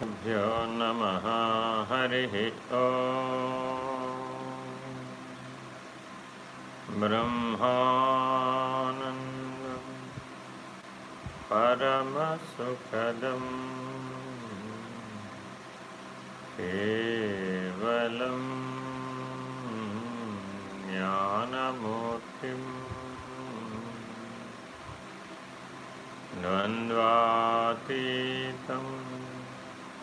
भ्यो नमः हरिः ॐ ब्रह्मानन्दं परमसुखदम् केवलं ज्ञानमूर्तिम् द्वन्द्वातीतं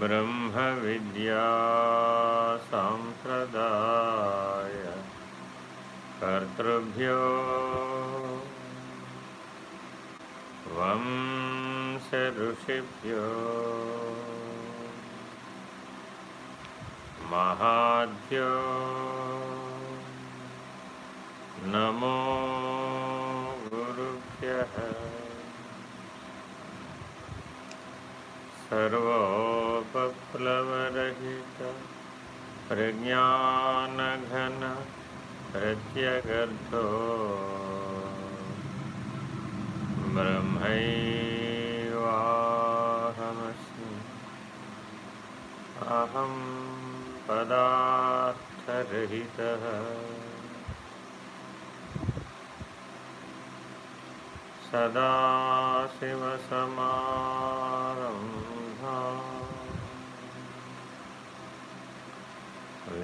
ब्रह्मविद्यासाम्प्रदाय कर्तृभ्यो वंशऋषिभ्यो महाभ्यो नमो गुरुभ्यः। सर्वोपप्लवरहित प्रज्ञानघन प्रत्यगर्थो। ब्रह्मैवाहमस्मि। अहं पदार्थरहितः। सदाशिवसमारम्भा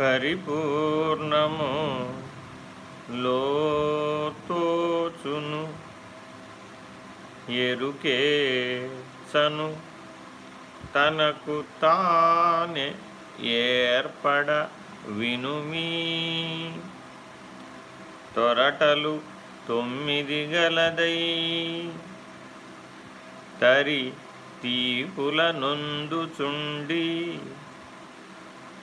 పరిపూర్ణము లోతోచును ఎరుకే సను తనకు తానే ఏర్పడ వినుమీ తొరటలు తొమ్మిది గలదై తరి తీపుల నొందుచుండి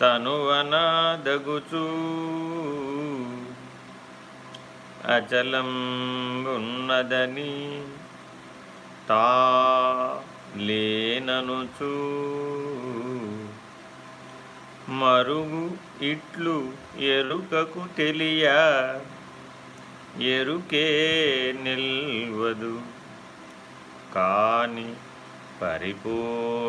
తనువనాదగుచూ అచలం ఉన్నదని తా లేననుచూ. మరుగు ఇట్లు ఎరుకకు తెలియ ఎరుకే నిల్వదు. కాని పరిపూర్ణముండు.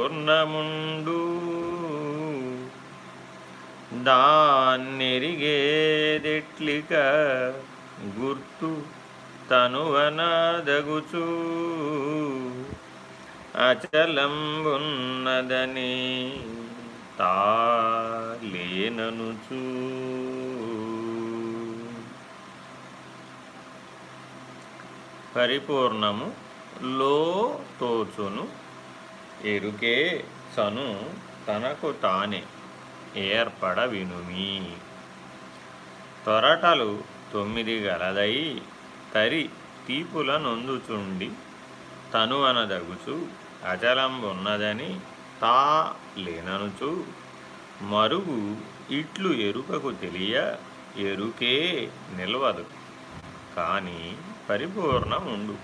దాన్నెరిగేదెట్లిక గుర్తు తనువనదగుచూ. అచలంబున్నదని తాలేననుచూ. పరిపూర్ణము లో తోచును ఎరుకే సను తనకు తానే. ఏర్పడ వినుమి తొరటలు తొమ్మిది గలదై తరి తీపుల నొందుచుండి తనువనదగుచు అచలంబున్నదని తా లేననుచు మరుగు ఇట్లు ఎరుకకు తెలియ ఎరుకే నిల్వదు. కానీ పరిపూర్ణం ఉండు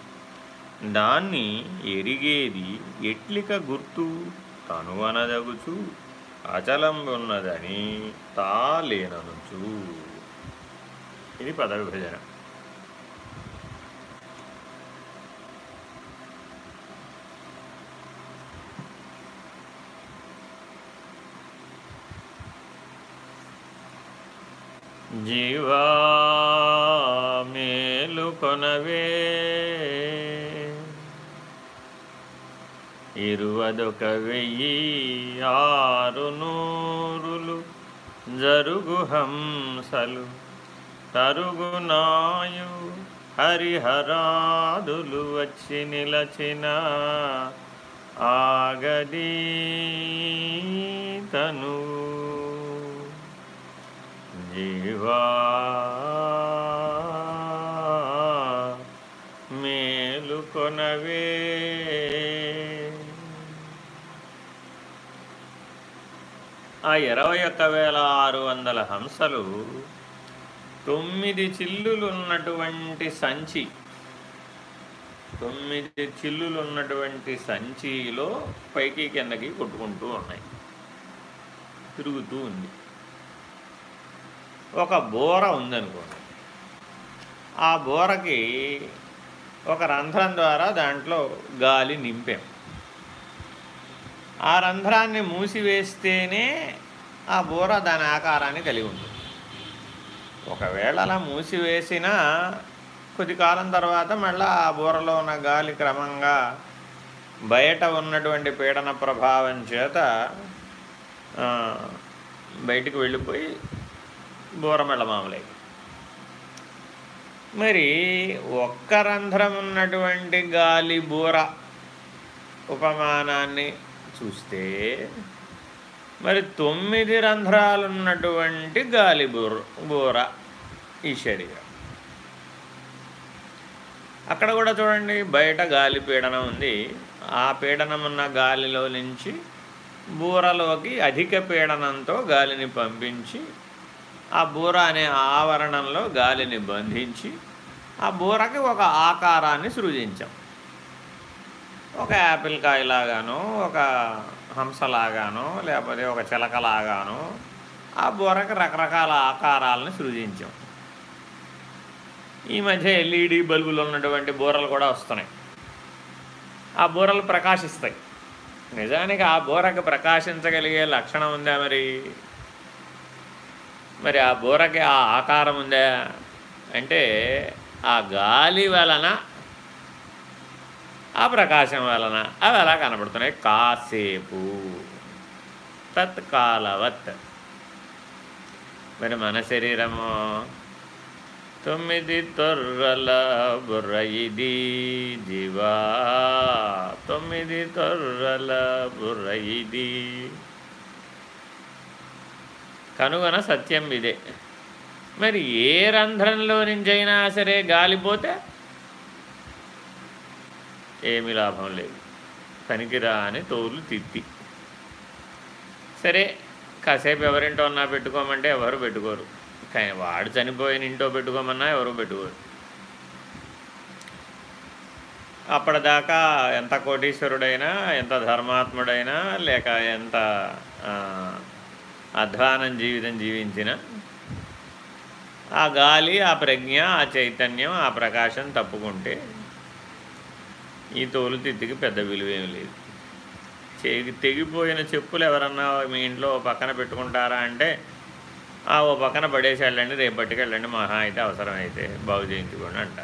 దాన్ని ఎరిగేది ఎట్లిక గుర్తు? తనువనదగుచు అచలంబున్నదని తా లేననుచు ఇది పదవిభజన. జీవా మేలుకొనవే ఇరువదొక వెయ్యి ఆరు నూరులు జరుగు హంసలు తరుగునాయు హరిహరాదులు వచ్చి నిలచిన ఆగదీ తను. జీవా మేలుకొనవే ఆ ఇరవై ఒక్క వేల ఆరు వందల హంసలు తొమ్మిది చిల్లులున్నటువంటి సంచి తొమ్మిది చిల్లులున్నటువంటి సంచిలో పైకి కిందకి కొట్టుకుంటూ ఉన్నాయి. తిరుగుతూ ఉంది. ఒక బోర ఉందనుకోండి. ఆ బోరకి ఒక రంధ్రం ద్వారా దాంట్లో గాలి నింపాం. ఆ రంధ్రాన్ని మూసివేస్తేనే ఆ బూర దాని ఆకారాన్ని కలిగి ఉంటుంది ఒకవేళ అలా మూసివేసినా కొద్ది కాలం తర్వాత మళ్ళీ ఆ బోరలో ఉన్న గాలి క్రమంగా బయట ఉన్నటువంటి పీడన ప్రభావం చేత బయటికి వెళ్ళిపోయి బోర మెళ్ళమామలై మరి ఒక్క రంధ్రం ఉన్నటువంటి గాలి బూర ఉపమానాన్ని చూస్తే మరి తొమ్మిది రంధ్రాలున్నటువంటి గాలి బూర బూర ఈ శరీరం. అక్కడ కూడా చూడండి బయట గాలి పీడనం ఉంది. ఆ పీడనం ఉన్న గాలిలో నుంచి బూరలోకి అధిక పీడనంతో గాలిని పంపించి ఆ బూర అనే ఆవరణంలో గాలిని బంధించి ఆ బూరకి ఒక ఆకారాన్ని సృజించాం. ఒక యాపిల్ కాయలాగానో ఒక హంసలాగాను లేకపోతే ఒక చిలకలాగాను ఆ బొరకు రకరకాల ఆకారాలను సృజించాం. ఈ మధ్య ఎల్ఈడి బల్బులు ఉన్నటువంటి బూరలు కూడా వస్తున్నాయి. ఆ బూరలు ప్రకాశిస్తాయి. నిజానికి ఆ బూరకు ప్రకాశించగలిగే లక్షణం ఉందా మరి? మరి ఆ బూరకి ఆ ఆకారం ఉందా? అంటే ఆ గాలి వలన ఆ ప్రకాశం వలన అవి అలా కనబడుతున్నాయి? కాసేపు. తత్కాలవత్. మరి మన శరీరము? తొమ్మిది తొర్రల బుర్ర ఇది జీవా. తొమ్మిది తొర్రల బుర్ర ఇది. కనుగొన సత్యం ఇదే. మరి ఏ రంధ్రంలో నుంచైనా సరే గాలిపోతే ఏమి లాభం లేదు. పనికిరాని తోలు తిత్తి. సరే కాసేపు ఎవరింటో ఉన్నా పెట్టుకోమంటే ఎవరు పెట్టుకోరు. కానీ వాడు చనిపోయిన ఇంటో పెట్టుకోమన్నా ఎవరు పెట్టుకోరు. అప్పటిదాకా ఎంత కోటీశ్వరుడైనా ఎంత ధర్మాత్ముడైనా లేక ఎంత అధ్వానం జీవితం జీవించిన ఆ గాలి ఆ ప్రజ్ఞ ఆ చైతన్యం ఆ ప్రకాశం తప్పుకుంటే ఈ తోలు తిత్తికి పెద్ద విలువేం లేదు. తెగిపోయిన చెప్పులు ఎవరన్నా మీ ఇంట్లో పక్కన పెట్టుకుంటారా అంటే ఆ ఓ పక్కన పడేసి వెళ్ళండి రేపటికి వెళ్ళండి మహా అయితే అవసరమైతే బాగు చేయించుకోండి అంట.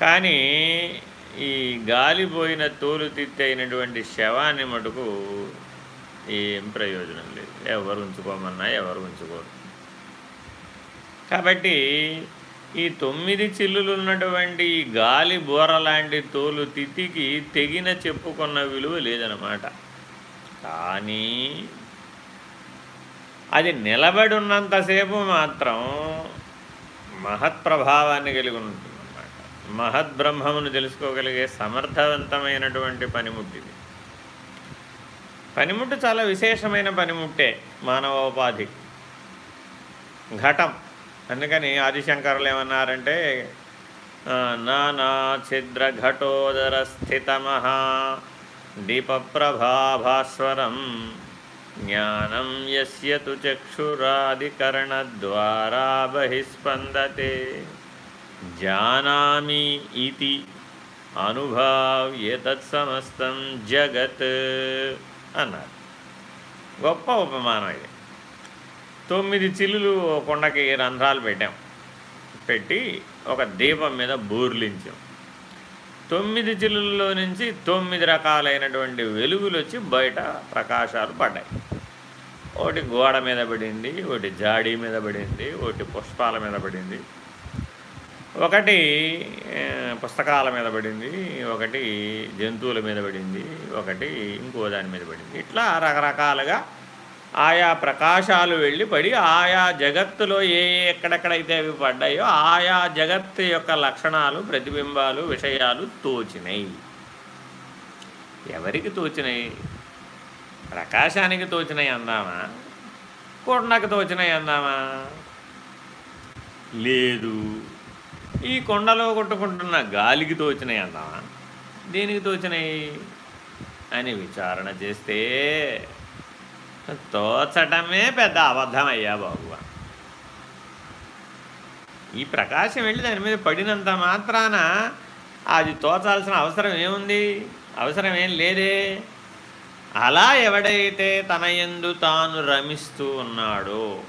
కానీ ఈ గాలిపోయిన తోలు తిత్తి అయినటువంటి శవాన్ని మటుకు ఏం ప్రయోజనం లేదు. ఎవరు ఉంచుకోమన్నా ఎవరు ఉంచుకోరు. కాబట్టి ఈ తొమ్మిది చిల్లులు ఉన్నటువంటి ఈ గాలి బోర లాంటి తోలు తిత్తికి తెగిన చెప్పుకున్న విలువ లేదనమాట కానీ అది నిలబడి ఉన్నంతసేపు మాత్రం మహత్ప్రభావాన్ని కలిగి ఉంటుందన్నమాట మహద్బ్రహ్మమును తెలుసుకోగలిగే సమర్థవంతమైనటువంటి పనిముట్టిది. పనిముట్టు చాలా విశేషమైన పనిముట్టే మానవోపాధి. ఘటం. అందుకని ఆదిశంకరులు ఏమన్నారంటే నానా ఛిద్ర ఘటోదర స్థితమహా దీపప్రభాభాస్వరం జ్ఞానం యస్య తు చక్షురాదికరణద్వారా బహిస్పందతే జానామి ఇది అనుభావ్య తత్సమస్తం జగత్ అన్నారు. గొప్ప ఉపమానం ఇది. తొమ్మిది చిల్లులు కొండకి రంధ్రాలు పెట్టాం. పెట్టి ఒక దీపం మీద బూర్లించాం. తొమ్మిది చిల్లుల్లో నుంచి తొమ్మిది రకాలైనటువంటి వెలుగులు వచ్చి బయట ప్రకాశాలు పడ్డాయి. ఒకటి గోడ మీద పడింది ఒకటి జాడీ మీద పడింది ఒకటి పుష్పాల మీద పడింది. ఒకటి పుస్తకాల మీద పడింది ఒకటి జంతువుల మీద పడింది ఒకటి ఇంకో దాని మీద పడింది. ఇట్లా రకరకాలుగా ఆయా ప్రకాశాలు వెళ్ళి పడి ఆయా జగత్తులో ఏ ఎక్కడెక్కడైతే అవి పడ్డాయో ఆయా జగత్తు యొక్క లక్షణాలు ప్రతిబింబాలు విషయాలు తోచినాయి ఎవరికి తోచినాయి ప్రకాశానికి తోచినాయి అందామా? కొండకు తోచినాయి అందామా? లేదు. ఈ కొండలో కొట్టుకుంటున్న గాలికి తోచినాయి అందామా? దేనికి తోచినాయి అని విచారణ చేస్తే తోచటమే పెద్ద అబద్ధం అయ్యా బాబు ఈ ప్రకాశం వెళ్ళి దాని మీద పడినంత మాత్రాన అది తోచాల్సిన అవసరం ఏముంది? అవసరం ఏం లేదే. అలా ఎవడైతే తన ఎందు తాను రమిస్తూ ఉన్నాడో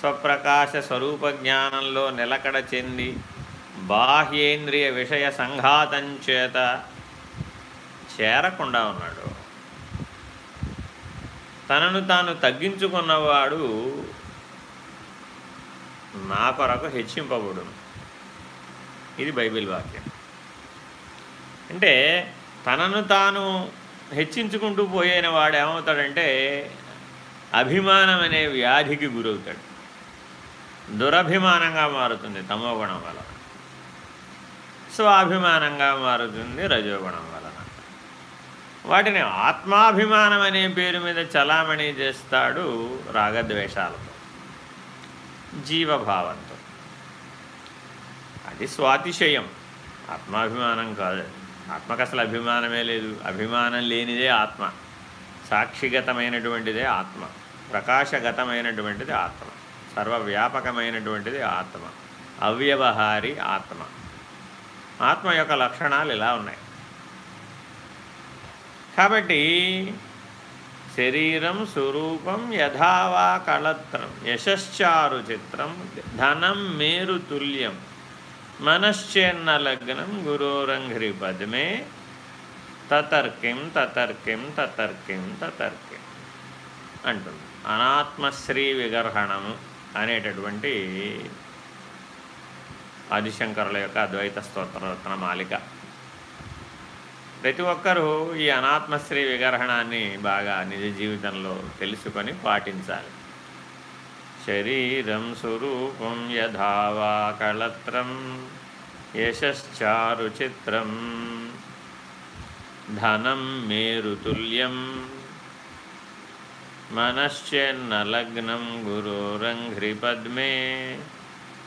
స్వప్రకాశ స్వరూప జ్ఞానంలో నిలకడ చెంది బాహ్యేంద్రియ విషయ సంఘాతం చేత చేరకుండా ఉన్నాడు. తనను తాను తగ్గించుకున్నవాడు నా కొరకు హెచ్చింపబడును. ఇది బైబిల్ వాక్యం. అంటే తనను తాను హెచ్చించుకుంటూ పోయిన వాడు ఏమవుతాడంటే అభిమానం అనే వ్యాధికి గురవుతాడు. దురభిమానంగా మారుతుంది తమోగుణం వల్ల. స్వాభిమానంగా మారుతుంది రజోగుణం వల్ల. వాటిని ఆత్మాభిమానం అనే పేరు మీద చలామణి చేస్తాడు రాగద్వేషాలతో. జీవభావంతో. అది స్వాతిశయం. ఆత్మాభిమానం కాదు. ఆత్మకు అసలు అభిమానమే లేదు. అభిమానం లేనిదే ఆత్మ. సాక్షిగతమైనటువంటిదే ఆత్మ. ప్రకాశగతమైనటువంటిది ఆత్మ. సర్వవ్యాపకమైనటువంటిది ఆత్మ. అవ్యవహారి ఆత్మ. ఆత్మ యొక్క లక్షణాలు ఇలా ఉన్నాయి. కాబట్టి శరీరం స్వరూపం యథావా కళత్రం యశ్చారు చిత్రం ధనం మేరు తుల్యం మనశ్చేన్న లగ్నం గురోరంఘ్రి పద్మే తతర్కిం తతర్కిం తతర్కిం తతర్కిం అంటుంది. అనాత్మశ్రీ విగర్హణము అనేటటువంటి ఆదిశంకరుల యొక్క అద్వైత స్తోత్రరత్న మాలిక. ప్రతి ఒక్కరూ ఈ అనాత్మశ్రీ విగ్రహణాన్ని బాగా నిజ జీవితంలో తెలుసుకొని పాటించాలి. శరీరం స్వరూపం యథావా కళత్రం యశారు చిత్రం. ధనం మేరుతుల్యం మనశ్చెన్నలగ్నం గురోరంఘ్రిపద్మే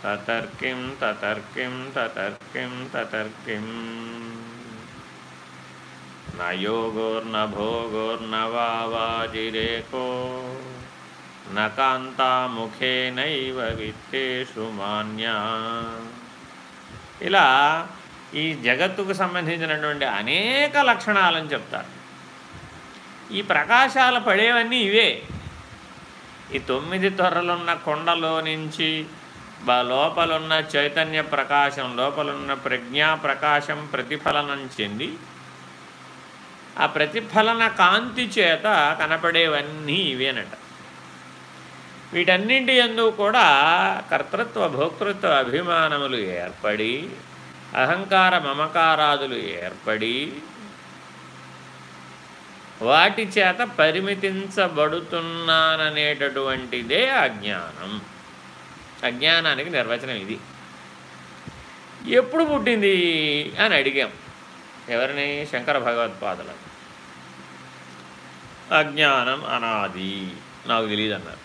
తతర్కిం తతర్కిం తతర్కిం తతర్కిం. न योगोर्न भोगोर्न वाजिरेको न కాంతాముఖేనైవ విత్తేషు మాన్యా ఇలా ఈ జగత్తుకు సంబంధించినటువంటి అనేక లక్షణాలను చెప్తారు ఈ ప్రకాశాలు పడేవన్నీ ఇవే ఈ తొమ్మిది తొర్రలున్న కొండలో నుంచి లోపలున్న చైతన్య ప్రకాశం లోపలున్న ప్రజ్ఞా ప్రకాశం ప్రతిఫలనం చెంది ఆ ప్రతిఫలన కాంతి చేత కనపడేవన్నీ ఇవేనట వీటన్నింటి ఎందు కూడా కర్తృత్వ భోక్తృత్వ అభిమానములు ఏర్పడి అహంకార మమకారాదులు ఏర్పడి వాటి చేత పరిమితించబడుతున్నాననేటటువంటిదే అజ్ఞానం అజ్ఞానానికి నిర్వచనం ఇది. ఎప్పుడు పుట్టింది అని అడిగాం. ఎవరిని? శంకర భగవత్పాదుల అజ్ఞానం అనాది. నాకు తెలియదు అన్నారు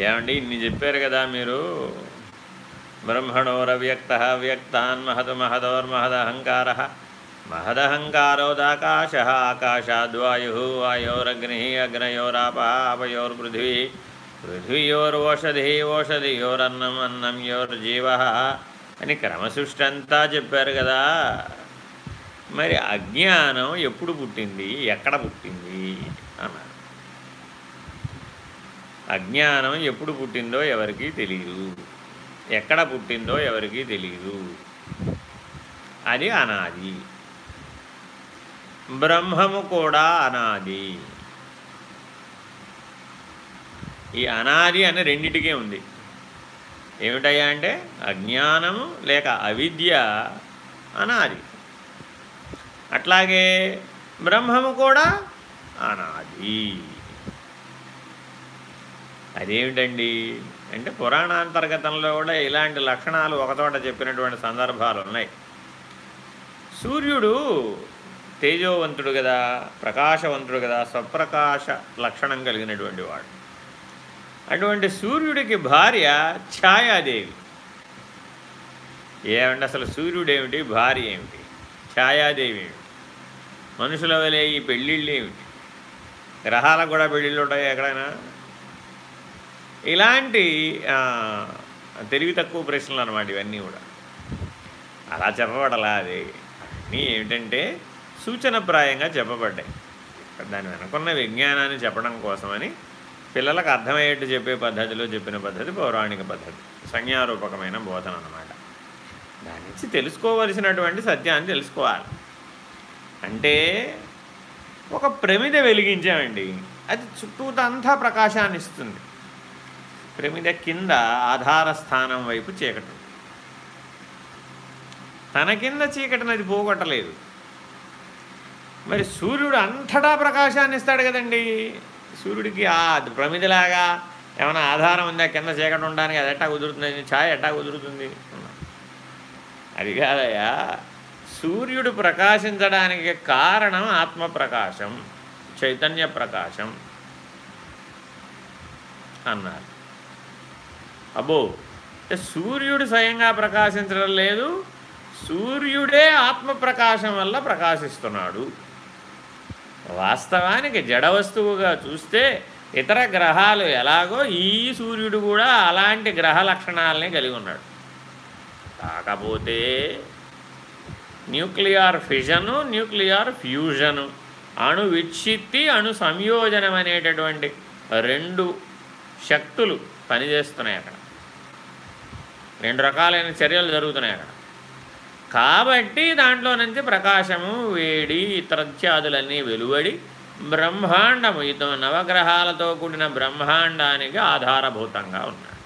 ఏమండి ఇన్ని చెప్పారు కదా మీరు. బ్రహ్మణోర వ్యక్త వ్యక్తాన్ మహదు మహదోర్మహదహంకార మహదహంకారోదాకాశ ఆకాశాద్వాయు వాయోరగ్ని అగ్నయోరాప ఆపయోర్పృథివీ పృథ్వీయోరోషధి ఓషధియోరన్నం అన్నం యోర్జీవ అని క్రమసృష్టి అంతా చెప్పారు కదా. మరి అజ్ఞానం ఎప్పుడు పుట్టింది? ఎక్కడ పుట్టింది? అన్నారు. అజ్ఞానం ఎప్పుడు పుట్టిందో ఎవరికీ తెలియదు ఎక్కడ పుట్టిందో ఎవరికీ తెలియదు అది అనాది. బ్రహ్మము కూడా అనాది. ఈ అనాది అని రెండిటికే ఉంది. ఏమిటయ్యా అంటే అజ్ఞానము లేక అవిద్య అనాది. అట్లాగే బ్రహ్మము కూడా అనాది. అదేమిటండి? అంటే పురాణాంతర్గతంలో కూడా ఇలాంటి లక్షణాలు ఒకతోట చెప్పినటువంటి సందర్భాలు ఉన్నాయి. సూర్యుడు తేజోవంతుడు కదా ప్రకాశవంతుడు కదా స్వప్రకాశ లక్షణం కలిగినటువంటి వాడు. అటువంటి సూర్యుడికి భార్య ఛాయాదేవి. ఏమంటే అసలు సూర్యుడేమిటి? భార్య ఏమిటి? ఛాయాదేవి ఏమిటి? మనుషుల వలె ఈ పెళ్ళిళ్ళు ఏమిటి? గ్రహాలకు కూడా పెళ్ళిళ్ళు ఉంటాయి ఎక్కడైనా? ఇలాంటి తెలివి తక్కువ ప్రశ్నలు అనమాట ఇవన్నీ కూడా. అలా చెప్పబడలా అది. అన్నీ ఏమిటంటే సూచనప్రాయంగా చెప్పబడ్డాయి. దాని వెనుకున్న విజ్ఞానాన్ని చెప్పడం కోసమని పిల్లలకు అర్థమయ్యేట్టు చెప్పే పద్ధతిలో చెప్పిన పద్ధతి పౌరాణిక పద్ధతి. సంజ్ఞారూపకమైన బోధన అన్నమాట. దాని నుంచి తెలుసుకోవలసినటువంటి సత్యాన్ని తెలుసుకోవాలి. అంటే ఒక ప్రమిద వెలిగించామండి. అది చుట్టూతంతా ప్రకాశాన్ని ఇస్తుంది. ప్రమిద కింద ఆధార స్థానం వైపు చీకటి. తన కింద చీకటిని అది పోగొట్టలేదు. మరి సూర్యుడు అంతటా ప్రకాశాన్ని ఇస్తాడు కదండి. సూర్యుడికి ఆ ప్రమిదలాగా ఏమైనా ఆధారం ఉందా? కింద చీకటి ఉండడానికి అది ఎట్టా కుదురుతుంది ఛాయ్ ఎట్టా కుదురుతుంది? అది కాదయా సూర్యుడు ప్రకాశించడానికి కారణం ఆత్మప్రకాశం చైతన్య ప్రకాశం అన్నారు. అబ్బో సూర్యుడు స్వయంగా ప్రకాశించడం లేదు సూర్యుడే ఆత్మప్రకాశం వల్ల ప్రకాశిస్తున్నాడు. వాస్తవానికి జడ వస్తువుగా చూస్తే ఇతర గ్రహాలు ఎలాగో ఈ సూర్యుడు కూడా అలాంటి గ్రహ లక్షణాలని కలిగి ఉన్నాడు. కాకపోతే న్యూక్లియర్ ఫిజను న్యూక్లియర్ ఫ్యూజను అణు విచ్ఛిత్తి అణు సంయోజనం అనేటటువంటి రెండు శక్తులు పనిచేస్తున్నాయి అక్కడ. రెండు రకాలైన చర్యలు జరుగుతున్నాయి అక్కడ. కాబట్టి దాంట్లో నుంచి ప్రకాశము వేడి ఇతరత్యాదులన్నీ వెలువడి బ్రహ్మాండము ఇతను నవగ్రహాలతో కూడిన బ్రహ్మాండానికి ఆధారభూతంగా ఉన్నాడు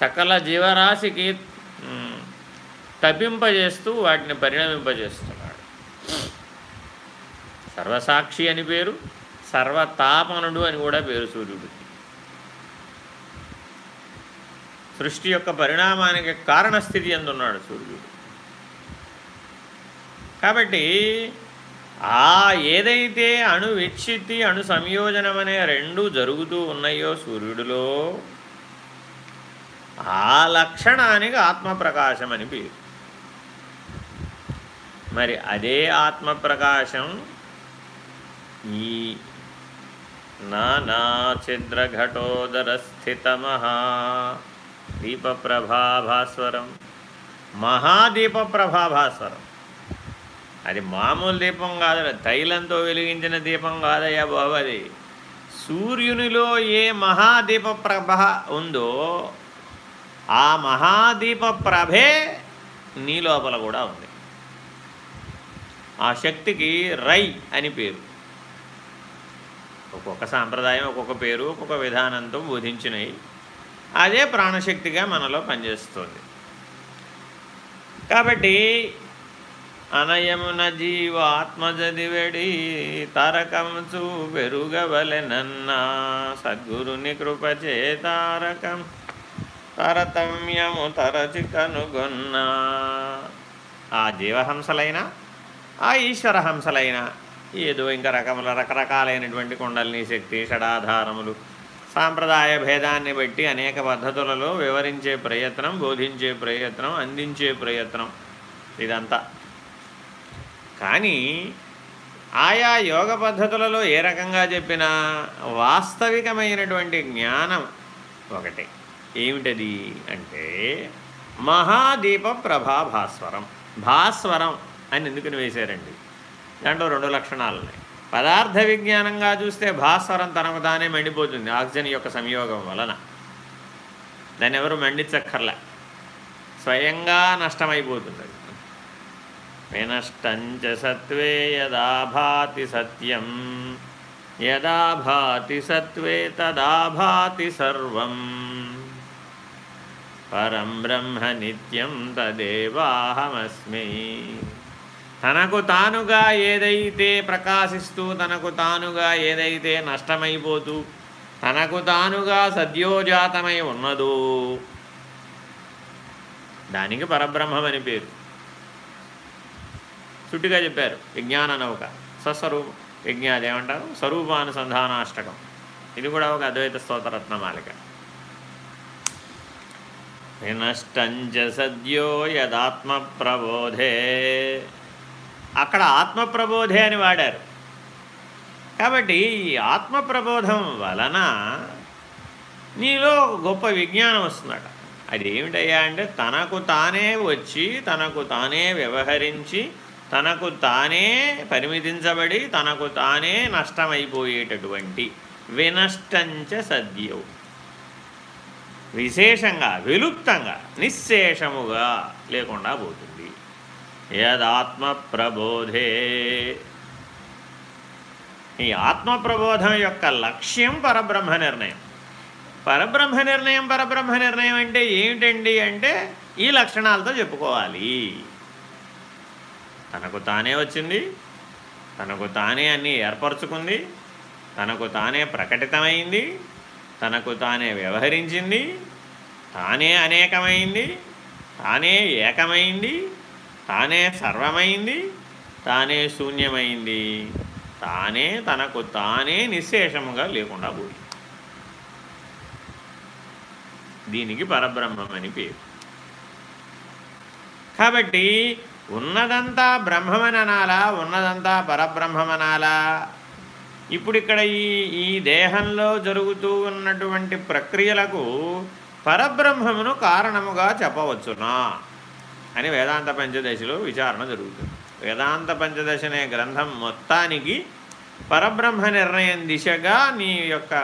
సకల జీవరాశికి తప్పింపజేస్తూ వాటిని పరిణమింపజేస్తున్నాడు. సర్వసాక్షి అని పేరు సర్వతాపనుడు అని కూడా పేరు సూర్యుడు సృష్టి యొక్క పరిణామానికి కారణస్థితి ఎందున్నాడు సూర్యుడు? కాబట్టి ఆ ఏదైతే అణువిచ్చితి అణు సంయోజనం అనే రెండు జరుగుతూ ఉన్నాయో సూర్యుడిలో ఆ లక్షణానికి ఆత్మప్రకాశం అని పేరు. మరి అదే ఆత్మప్రకాశం ఈ నానాఛిద్రఘటోదర స్థితమహా దీపప్రభాభాస్వరం. మహాదీపప్రభాభాస్వరం. అది మామూలు దీపం కాదు తైలంతో వెలిగించిన దీపం కాదయ్యా బాబు అది. సూర్యునిలో ఏ మహాదీప ప్రభ ఉందో ఆ మహాదీప ప్రభే నీ లోపల కూడా ఉంది. ఆ శక్తికి రై అని పేరు. ఒక్కొక్క సాంప్రదాయం ఒక్కొక్క పేరు ఒక్కొక్క విధానంతో బోధించినవి. అదే ప్రాణశక్తిగా మనలో పనిచేస్తుంది. కాబట్టి అనయమున జీవాత్మజదివెడి తారకంచు పెరుగవలెనన్నా సద్గురుని కృపచే తారకం తరతమ్యము తరచి కనుగొన్నా. ఆ జీవహంసలైన ఆ ఈశ్వర హంసలైన ఏదో ఇంకా రకముల రకరకాలైనటువంటి కుండలిని శక్తి షడాధారములు సాంప్రదాయ భేదాన్ని బట్టి అనేక పద్ధతులలో వివరించే ప్రయత్నం బోధించే ప్రయత్నం అందించే ప్రయత్నం. ఇదంతా. కానీ ఆయా యోగ పద్ధతులలో ఏ రకంగా చెప్పినా వాస్తవికమైనటువంటి జ్ఞానం ఒకటే. ఏమిటది అంటే మహాదీప ప్రభా భాస్వరం భాస్వరం. అని ఎందుకని వేశారండి? దాంట్లో రెండు లక్షణాలు ఉన్నాయి పదార్థ విజ్ఞానంగా చూస్తే భాస్వరం తనకు తానే మండిపోతుంది ఆక్సిజన్ యొక్క సంయోగం వలన. దాన్ని ఎవరు మండించక్కర్లే. స్వయంగా నష్టమైపోతుంది అది. వినష్టంచ సత్వే యదా భాతి సత్యం. యదా భాతి సత్వే తదా భాతి సర్వం. పరం బ్రహ్మ నిత్యం తదేవాహమస్మి. తనకు తానుగా ఏదైతే ప్రకాశిస్తూ తనకు తానుగా ఏదైతే నష్టమైపోతూ తనకు తానుగా సద్యోజాతమై ఉన్నదో దానికి పరబ్రహ్మమని పేరు. చుట్టుగా చెప్పారు. విజ్ఞాన నౌక. స్వస్వరూప విజ్ఞాది ఏమంటారు? స్వరూపానుసంధానాష్టకం. ఇది కూడా ఒక అద్వైత స్తోత్రరత్నమాలిక వినష్టంచ సద్యో యదాత్మ ప్రబోధే అక్కడ ఆత్మప్రబోధే అని వాడారు. కాబట్టి ఈ ఆత్మప్రబోధం వలన నీలో గొప్ప విజ్ఞానం వస్తుందట. అది ఏమిటయ్యా అంటే తనకు తానే వచ్చి తనకు తానే వ్యవహరించి తనకు తానే పరిమితించబడి తనకు తానే నష్టమైపోయేటటువంటి వినష్టంచ సద్యవు. విశేషంగా విలుప్తంగా నిశ్శేషముగా లేకుండా పోతుంది. యదాత్మ ప్రబోధే ఈ ఆత్మ ప్రబోధం యొక్క లక్ష్యం పరబ్రహ్మ నిర్ణయం. పరబ్రహ్మ నిర్ణయం పరబ్రహ్మ నిర్ణయం అంటే ఏమిటండి అంటే ఈ లక్షణాలతో చెప్పుకోవాలి. తనకు తానే వచ్చింది తనకు తానే అన్నీ ఏర్పరచుకుంది తనకు తానే ప్రకటితమైంది తనకు తానే వ్యవహరించింది తానే అనేకమైంది తానే ఏకమైంది తానే సర్వమైంది తానే శూన్యమైంది తానే తనకు తానే నిశ్శేషముగా లేకుండా పోయింది దీనికి పరబ్రహ్మం అని పేరు. కాబట్టి ఉన్నదంతా బ్రహ్మమనాలా ఉన్నదంతా పరబ్రహ్మమనాలా? ఇప్పుడు ఇక్కడ ఈ ఈ దేహంలో జరుగుతూ ఉన్నటువంటి ప్రక్రియలకు పరబ్రహ్మమును కారణముగా చెప్పవచ్చునా? అని వేదాంత పంచదశలో విచారణ జరుగుతుంది. వేదాంత పంచదశ అనే గ్రంథం మొత్తానికి పరబ్రహ్మ నిర్ణయం దిశగా నీ యొక్క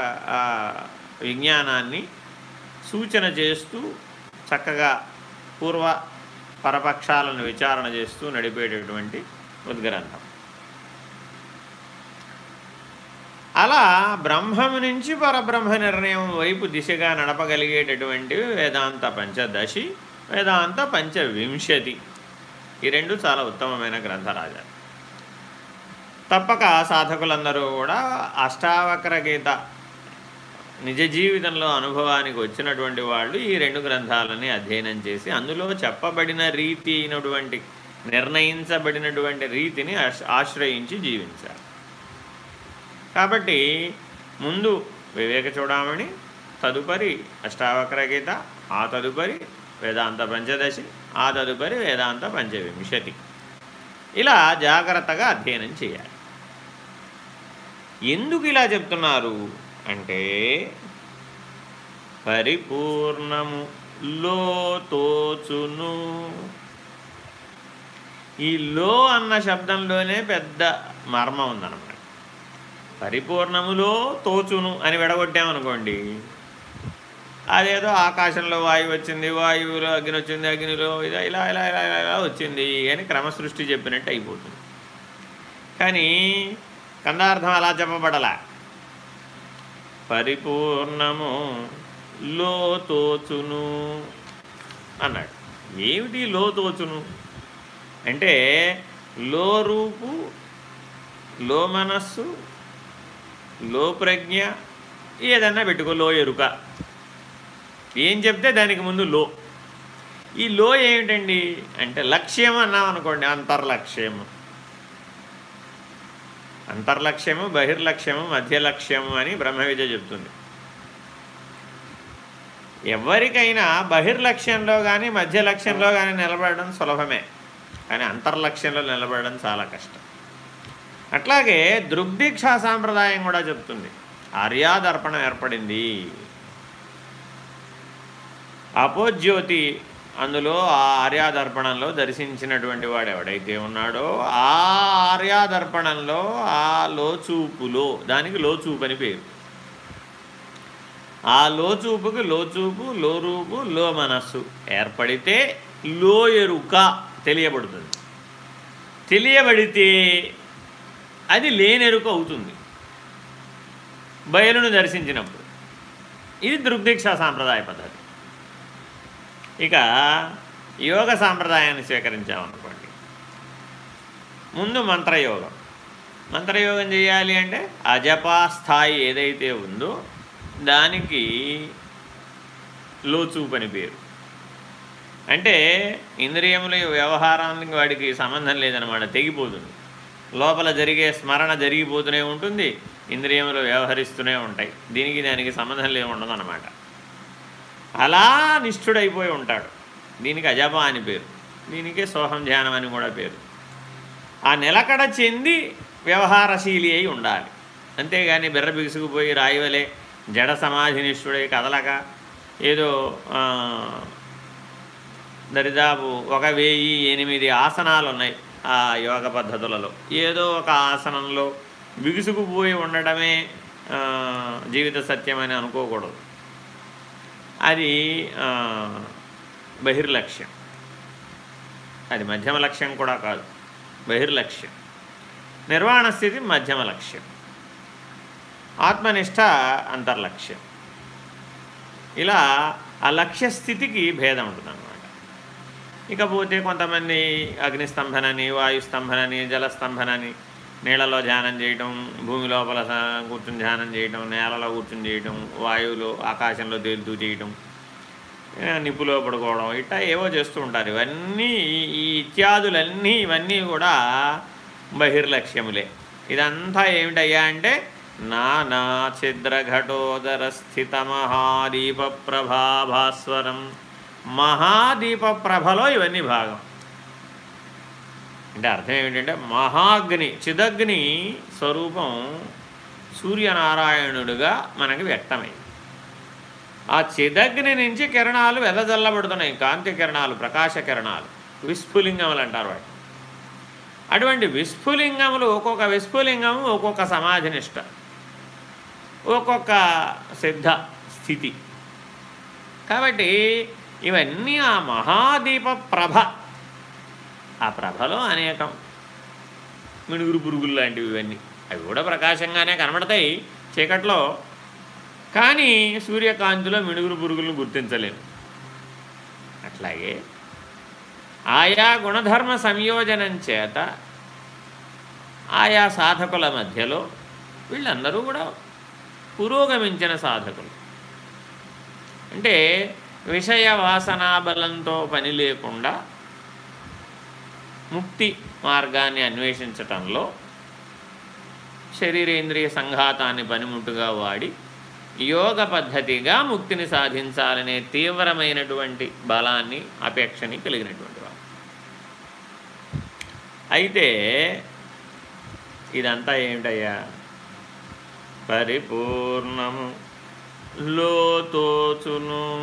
విజ్ఞానాన్ని సూచన చేస్తూ చక్కగా పూర్వ పరపక్షాలను విచారణ చేస్తూ నడిపేటటువంటి ఉద్గ్రంథం. అలా బ్రహ్మము నుంచి పరబ్రహ్మ నిర్ణయం వైపు దిశగా నడపగలిగేటటువంటి వేదాంత పంచదశి వేదాంత పంచవింశతి. ఈ రెండు చాలా ఉత్తమమైన గ్రంథరాజాలు. తప్పక సాధకులందరూ కూడా అష్టావక్ర గీత నిజ జీవితంలో అనుభవానికి వచ్చినటువంటి వాళ్ళు ఈ రెండు గ్రంథాలని అధ్యయనం చేసి అందులో చెప్పబడిన రీతి అయినటువంటి నిర్ణయించబడినటువంటి రీతిని ఆశ్రయించి జీవించారు. కాబట్టి ముందు వివేక చూడమని తదుపరి అష్టావక్ర గీత ఆ తదుపరి వేదాంత పంచదశి ఆ తదుపరి వేదాంత పంచవింశతి. ఇలా జాగ్రత్తగా అధ్యయనం చేయాలి. ఎందుకు ఇలా చెప్తున్నారు? అంటే పరిపూర్ణము లో తోచును. ఈ లో అన్న శబ్దంలోనే పెద్ద మర్మం ఉందన్నమాట. పరిపూర్ణములో తోచును అని విడగొట్టామనుకోండి అదేదో ఆకాశంలో వాయువు వచ్చింది వాయువులో అగ్ని వచ్చింది అగ్నిలో ఇలా ఇలా ఇలా ఇలా ఇలా వచ్చింది అని క్రమసృష్టి చెప్పినట్టు అయిపోతుంది. కానీ కందార్థం అలా చెప్పబడలా. పరిపూర్ణము లోతోచును అన్నాడు. ఏమిటి లోతోచును? అంటే లో రూపు లో మనస్సు లో ప్రజ్ఞ ఏదన్నా పెట్టుకో లో ఎరుక ఏం చెప్తే దానికి ముందు లో. ఈ లో ఏమిటండి? అంటే లక్ష్యం అన్నాం అనుకోండి అంతర్లక్ష్యము. అంతర్లక్ష్యము బహిర్లక్ష్యము మధ్య లక్ష్యము అని బ్రహ్మ విద్య చెప్తుంది. ఎవరికైనా బహిర్లక్ష్యంలో కానీ మధ్య లక్ష్యంలో కానీ నిలబడడం సులభమే. కానీ అంతర్లక్ష్యంలో నిలబడడం చాలా కష్టం. అట్లాగే దృగ్దీక్షా సాంప్రదాయం కూడా చెప్తుంది. ఆర్యాదర్పణం ఏర్పడింది. అపోజ్యోతి అందులో ఆ ఆర్యాదర్పణంలో దర్శించినటువంటి వాడు ఎవడైతే ఉన్నాడో ఆ ఆర్యాదర్పణంలో ఆ లోచూపులో దానికి లోచూపు అని పేరు. ఆ లోచూపుకి లోచూపు లోరూపు లో మనస్సు ఏర్పడితే లో ఎరుక తెలియబడుతుంది. తెలియబడితే అది లేనెరుక అవుతుంది. బయలును దర్శించినప్పుడు. ఇది దృగ్దీక్ష సాంప్రదాయ పద్ధతి. ఇక యోగ సాంప్రదాయాన్ని స్వీకరించామనుకోండి. ముందు మంత్రయోగం. మంత్రయోగం చేయాలి అంటే అజపా స్థాయి ఏదైతే ఉందో దానికి లోచూపని పేరు. అంటే ఇంద్రియముల వ్యవహారానికి వాడికి సంబంధం లేదనమాట తెగిపోతుంది. లోపల జరిగే స్మరణ జరిగిపోతూనే ఉంటుంది ఇంద్రియములు వ్యవహరిస్తూనే ఉంటాయి. దీనికి దానికి సంబంధం లే ఉండదన్నమాట. అలా నిష్ఠుడైపోయి ఉంటాడు. దీనికి అజప అని పేరు. దీనికి సోహం ధ్యానం అని కూడా పేరు. ఆ నిలకడ చెంది వ్యవహారశీలి అయి ఉండాలి. అంతేగాని బెర్ర బిగుసుకుపోయి రాయివలే జడ సమాధినిష్ఠుడై కదలక ఏదో దరిదాపు ఒక వెయ్యి ఎనిమిది ఆసనాలు ఉన్నాయి ఆ యోగ పద్ధతులలో. ఏదో ఒక ఆసనంలో బిగుసుకుపోయి ఉండడమే జీవిత సత్యమని అనుకోకూడదు. అది బహిర్లక్ష్యం. అది మధ్యమ లక్ష్యం కూడా కాదు. బహిర్లక్ష్యం. నిర్వాణ స్థితి మధ్యమ లక్ష్యం. ఆత్మనిష్ట అంతర్లక్ష్యం. ఇలా ఆ లక్ష్య స్థితికి భేదం ఉంటుందన్నమాట. ఇకపోతే కొంతమంది అగ్నిస్తంభనని వాయుస్తంభనని జలస్తంభనని నీళ్ళలో ధ్యానం చేయటం భూమి లోపల కూర్చుని ధ్యానం చేయటం నేలలో కూర్చుని చేయటం వాయువులో ఆకాశంలో తేలుతూ చేయటం నిప్పులో పడుకోవడం ఇట్లా ఏవో చేస్తూ ఉంటారు. ఇవన్నీ ఈ ఇత్యాదులన్నీ ఇవన్నీ కూడా బహిర్లక్ష్యములే. ఇదంతా ఏమిటయ్యా అంటే నానా ఛిద్రఘటోదర స్థిత మహాదీప ప్రభాభాస్వరం మహాదీప ప్రభలో ఇవన్నీ భాగం. అంటే అర్థం ఏమిటంటే మహాగ్ని చిదగ్ని స్వరూపం సూర్యనారాయణుడుగా మనకి వ్యక్తమైంది. ఆ చిదగ్ని నుంచి కిరణాలు వెదజల్లబడుతున్నాయి. కాంతి కిరణాలు ప్రకాశ కిరణాలు విస్ఫులింగములు అంటారు వాటి అటువంటి విస్ఫులింగములు ఒక్కొక్క విస్ఫులింగము ఒక్కొక్క సమాధినిష్ట ఒక్కొక్క సిద్ధ స్థితి. కాబట్టి ఇవన్నీ ఆ మహాదీప ప్రభ ఆ ప్రభలో అనేకం. మినుగురు పురుగులు లాంటివి ఇవన్నీ. అవి కూడా ప్రకాశంగానే కనబడతాయి చీకట్లో. కానీ సూర్యకాంతిలో మినుగురు పురుగులను గుర్తించలేము. అట్లాగే ఆయా గుణధర్మ సంయోజనం చేత ఆయా సాధకుల మధ్యలో వీళ్ళందరూ కూడా పురోగమించిన సాధకులు. అంటే విషయ వాసనాబలంతో పని లేకుండా ముక్తి మార్గాన్ని అన్వేషించటంలో శరీరేంద్రియ సంఘాతాన్ని పనిముట్టుగా వాడి యోగ పద్ధతిగా ముక్తిని సాధించాలనే తీవ్రమైనటువంటి బలాన్ని అపేక్షని కలిగినటువంటి వాడు. అయితే ఇదంతా ఏమిటయ్యా? పరిపూర్ణము లోతోచును.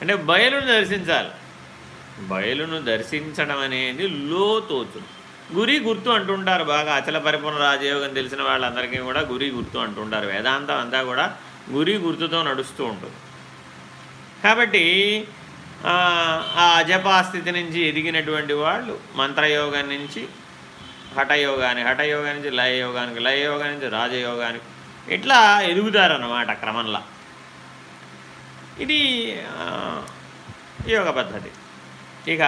అంటే బయలును దర్శించాలి. బయలును దర్శించడం అనేది లోతోచును గురి గుర్తు అంటుంటారు బాగా అచల పరిపూర్ణ రాజయోగం తెలిసిన వాళ్ళందరికీ కూడా గురి గుర్తు అంటుంటారు. వేదాంతం అంతా కూడా గురి గుర్తుతో నడుస్తూ ఉంటుంది. కాబట్టి ఆ అజపాస్థితి నుంచి ఎదిగినటువంటి వాళ్ళు మంత్రయోగం నుంచి హఠయోగానికి హఠయోగా నుంచి లయయోగానికి లయయోగా నుంచి రాజయోగానికి ఇట్లా ఎదుగుతారన్నమాట క్రమంలో. ఇది యోగ పద్ధతి. ఇక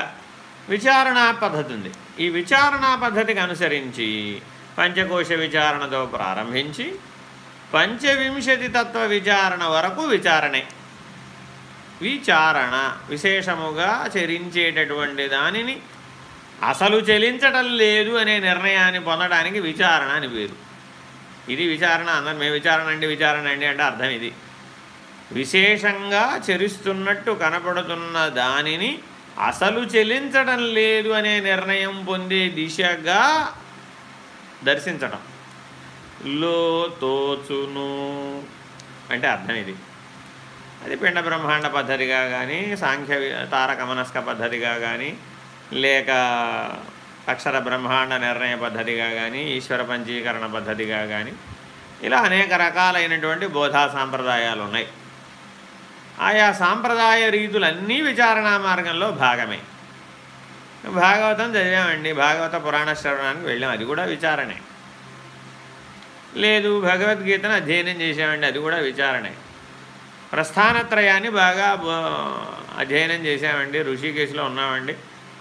విచారణా పద్ధతి ఉంది. ఈ విచారణా పద్ధతికి అనుసరించి పంచకోశ విచారణతో ప్రారంభించి పంచవింశతి తత్వ విచారణ వరకు విచారణే. విచారణ విశేషముగా చరించేటటువంటి దానిని అసలు చెలించటం లేదు అనే నిర్ణయాన్ని పొందడానికి విచారణ అని పేరు. ఇది విచారణ అందరం మేము విచారణ అండి విచారణ అండి అంటే అర్థం ఇది. విశేషంగా చరిస్తున్నట్టు కనపడుతున్న దానిని అసలు చెల్లించడం లేదు అనే నిర్ణయం పొందే దిశగా దర్శించటం లో తోచును. అంటే అర్థం ఇది. అది పిండ బ్రహ్మాండ పద్ధతిగా కానీ సాంఖ్య తారక మనస్క పద్ధతిగా కానీ లేక అక్షర బ్రహ్మాండ నిర్ణయ పద్ధతిగా కానీ ఈశ్వర పంచీకరణ పద్ధతిగా కానీ ఇలా అనేక రకాలైనటువంటి బోధా సాంప్రదాయాలు ఉన్నాయి. ఆయా సాంప్రదాయ రీతులన్నీ విచారణా మార్గంలో భాగమే. భాగవతం చదివామండి. భాగవత పురాణ శ్రవణానికి వెళ్ళాం. అది కూడా విచారణే. లేదు భగవద్గీతను అధ్యయనం చేసామండి అది కూడా విచారణే. ప్రస్థానత్రయాన్ని బాగా అధ్యయనం చేసామండి ఋషికేశ్లో ఉన్నామండి.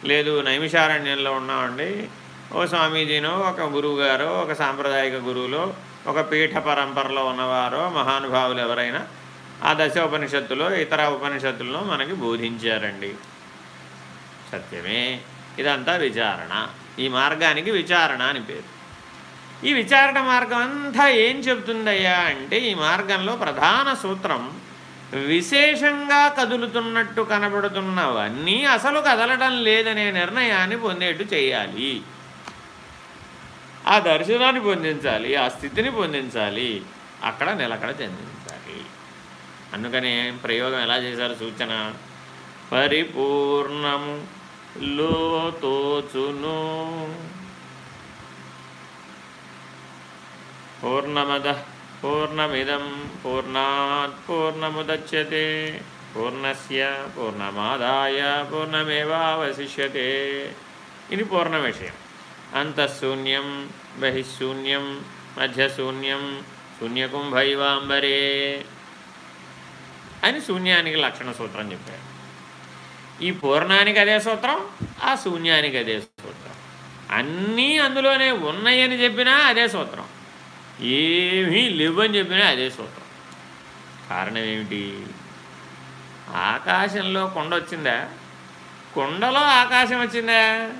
లేదు నైమిషారణ్యంలో ఉన్నామండి. ఓ స్వామీజీనో ఒక గురువుగారో ఒక సాంప్రదాయక గురువులో ఒక పీఠ పరంపరలో ఉన్నవారో మహానుభావులు ఎవరైనా ఆ దశ ఉపనిషత్తులో ఇతర ఉపనిషత్తుల్లో మనకి బోధించారండి. సత్యమే. ఇదంతా విచారణ. ఈ మార్గానికి విచారణ అని పేరు. ఈ విచారణ మార్గం అంతా ఏం చెప్తుందయ్యా అంటే ఈ మార్గంలో ప్రధాన సూత్రం విశేషంగా కదులుతున్నట్టు కనబడుతున్నవన్నీ అసలు కదలడం లేదనే నిర్ణయాన్ని పొందేట్టు చేయాలి. ఆ దర్శనాన్ని పొందించాలి ఆ స్థితిని పొందించాలి. అక్కడ నిలకడ చెందింది. అందుకనే ప్రయోగం ఎలా చేశారు సూచన పరిపూర్ణము లోతోచును. పూర్ణమద పూర్ణమిదం పూర్ణాత్ పూర్ణముద్యతే పూర్ణస్య పూర్ణమాదాయ పూర్ణమేవాశిష్యతే ఇది పూర్ణ విషయం అంతఃశూన్యం బహిశూన్యం మధ్యశూన్యం శూన్యకుంభైవాంబరే. అని శూన్యానికి లక్షణ సూత్రం చెప్పారు ఈ పూర్ణానికి అదే సూత్రం ఆ శూన్యానికి అదే సూత్రం. అన్నీ అందులోనే ఉన్నాయని చెప్పినా అదే సూత్రం. ఏమీ లేవని చెప్పినా అదే సూత్రం. కారణం ఏమిటి? ఆకాశంలో కొండ వచ్చిందా? కొండలో ఆకాశం వచ్చిందా?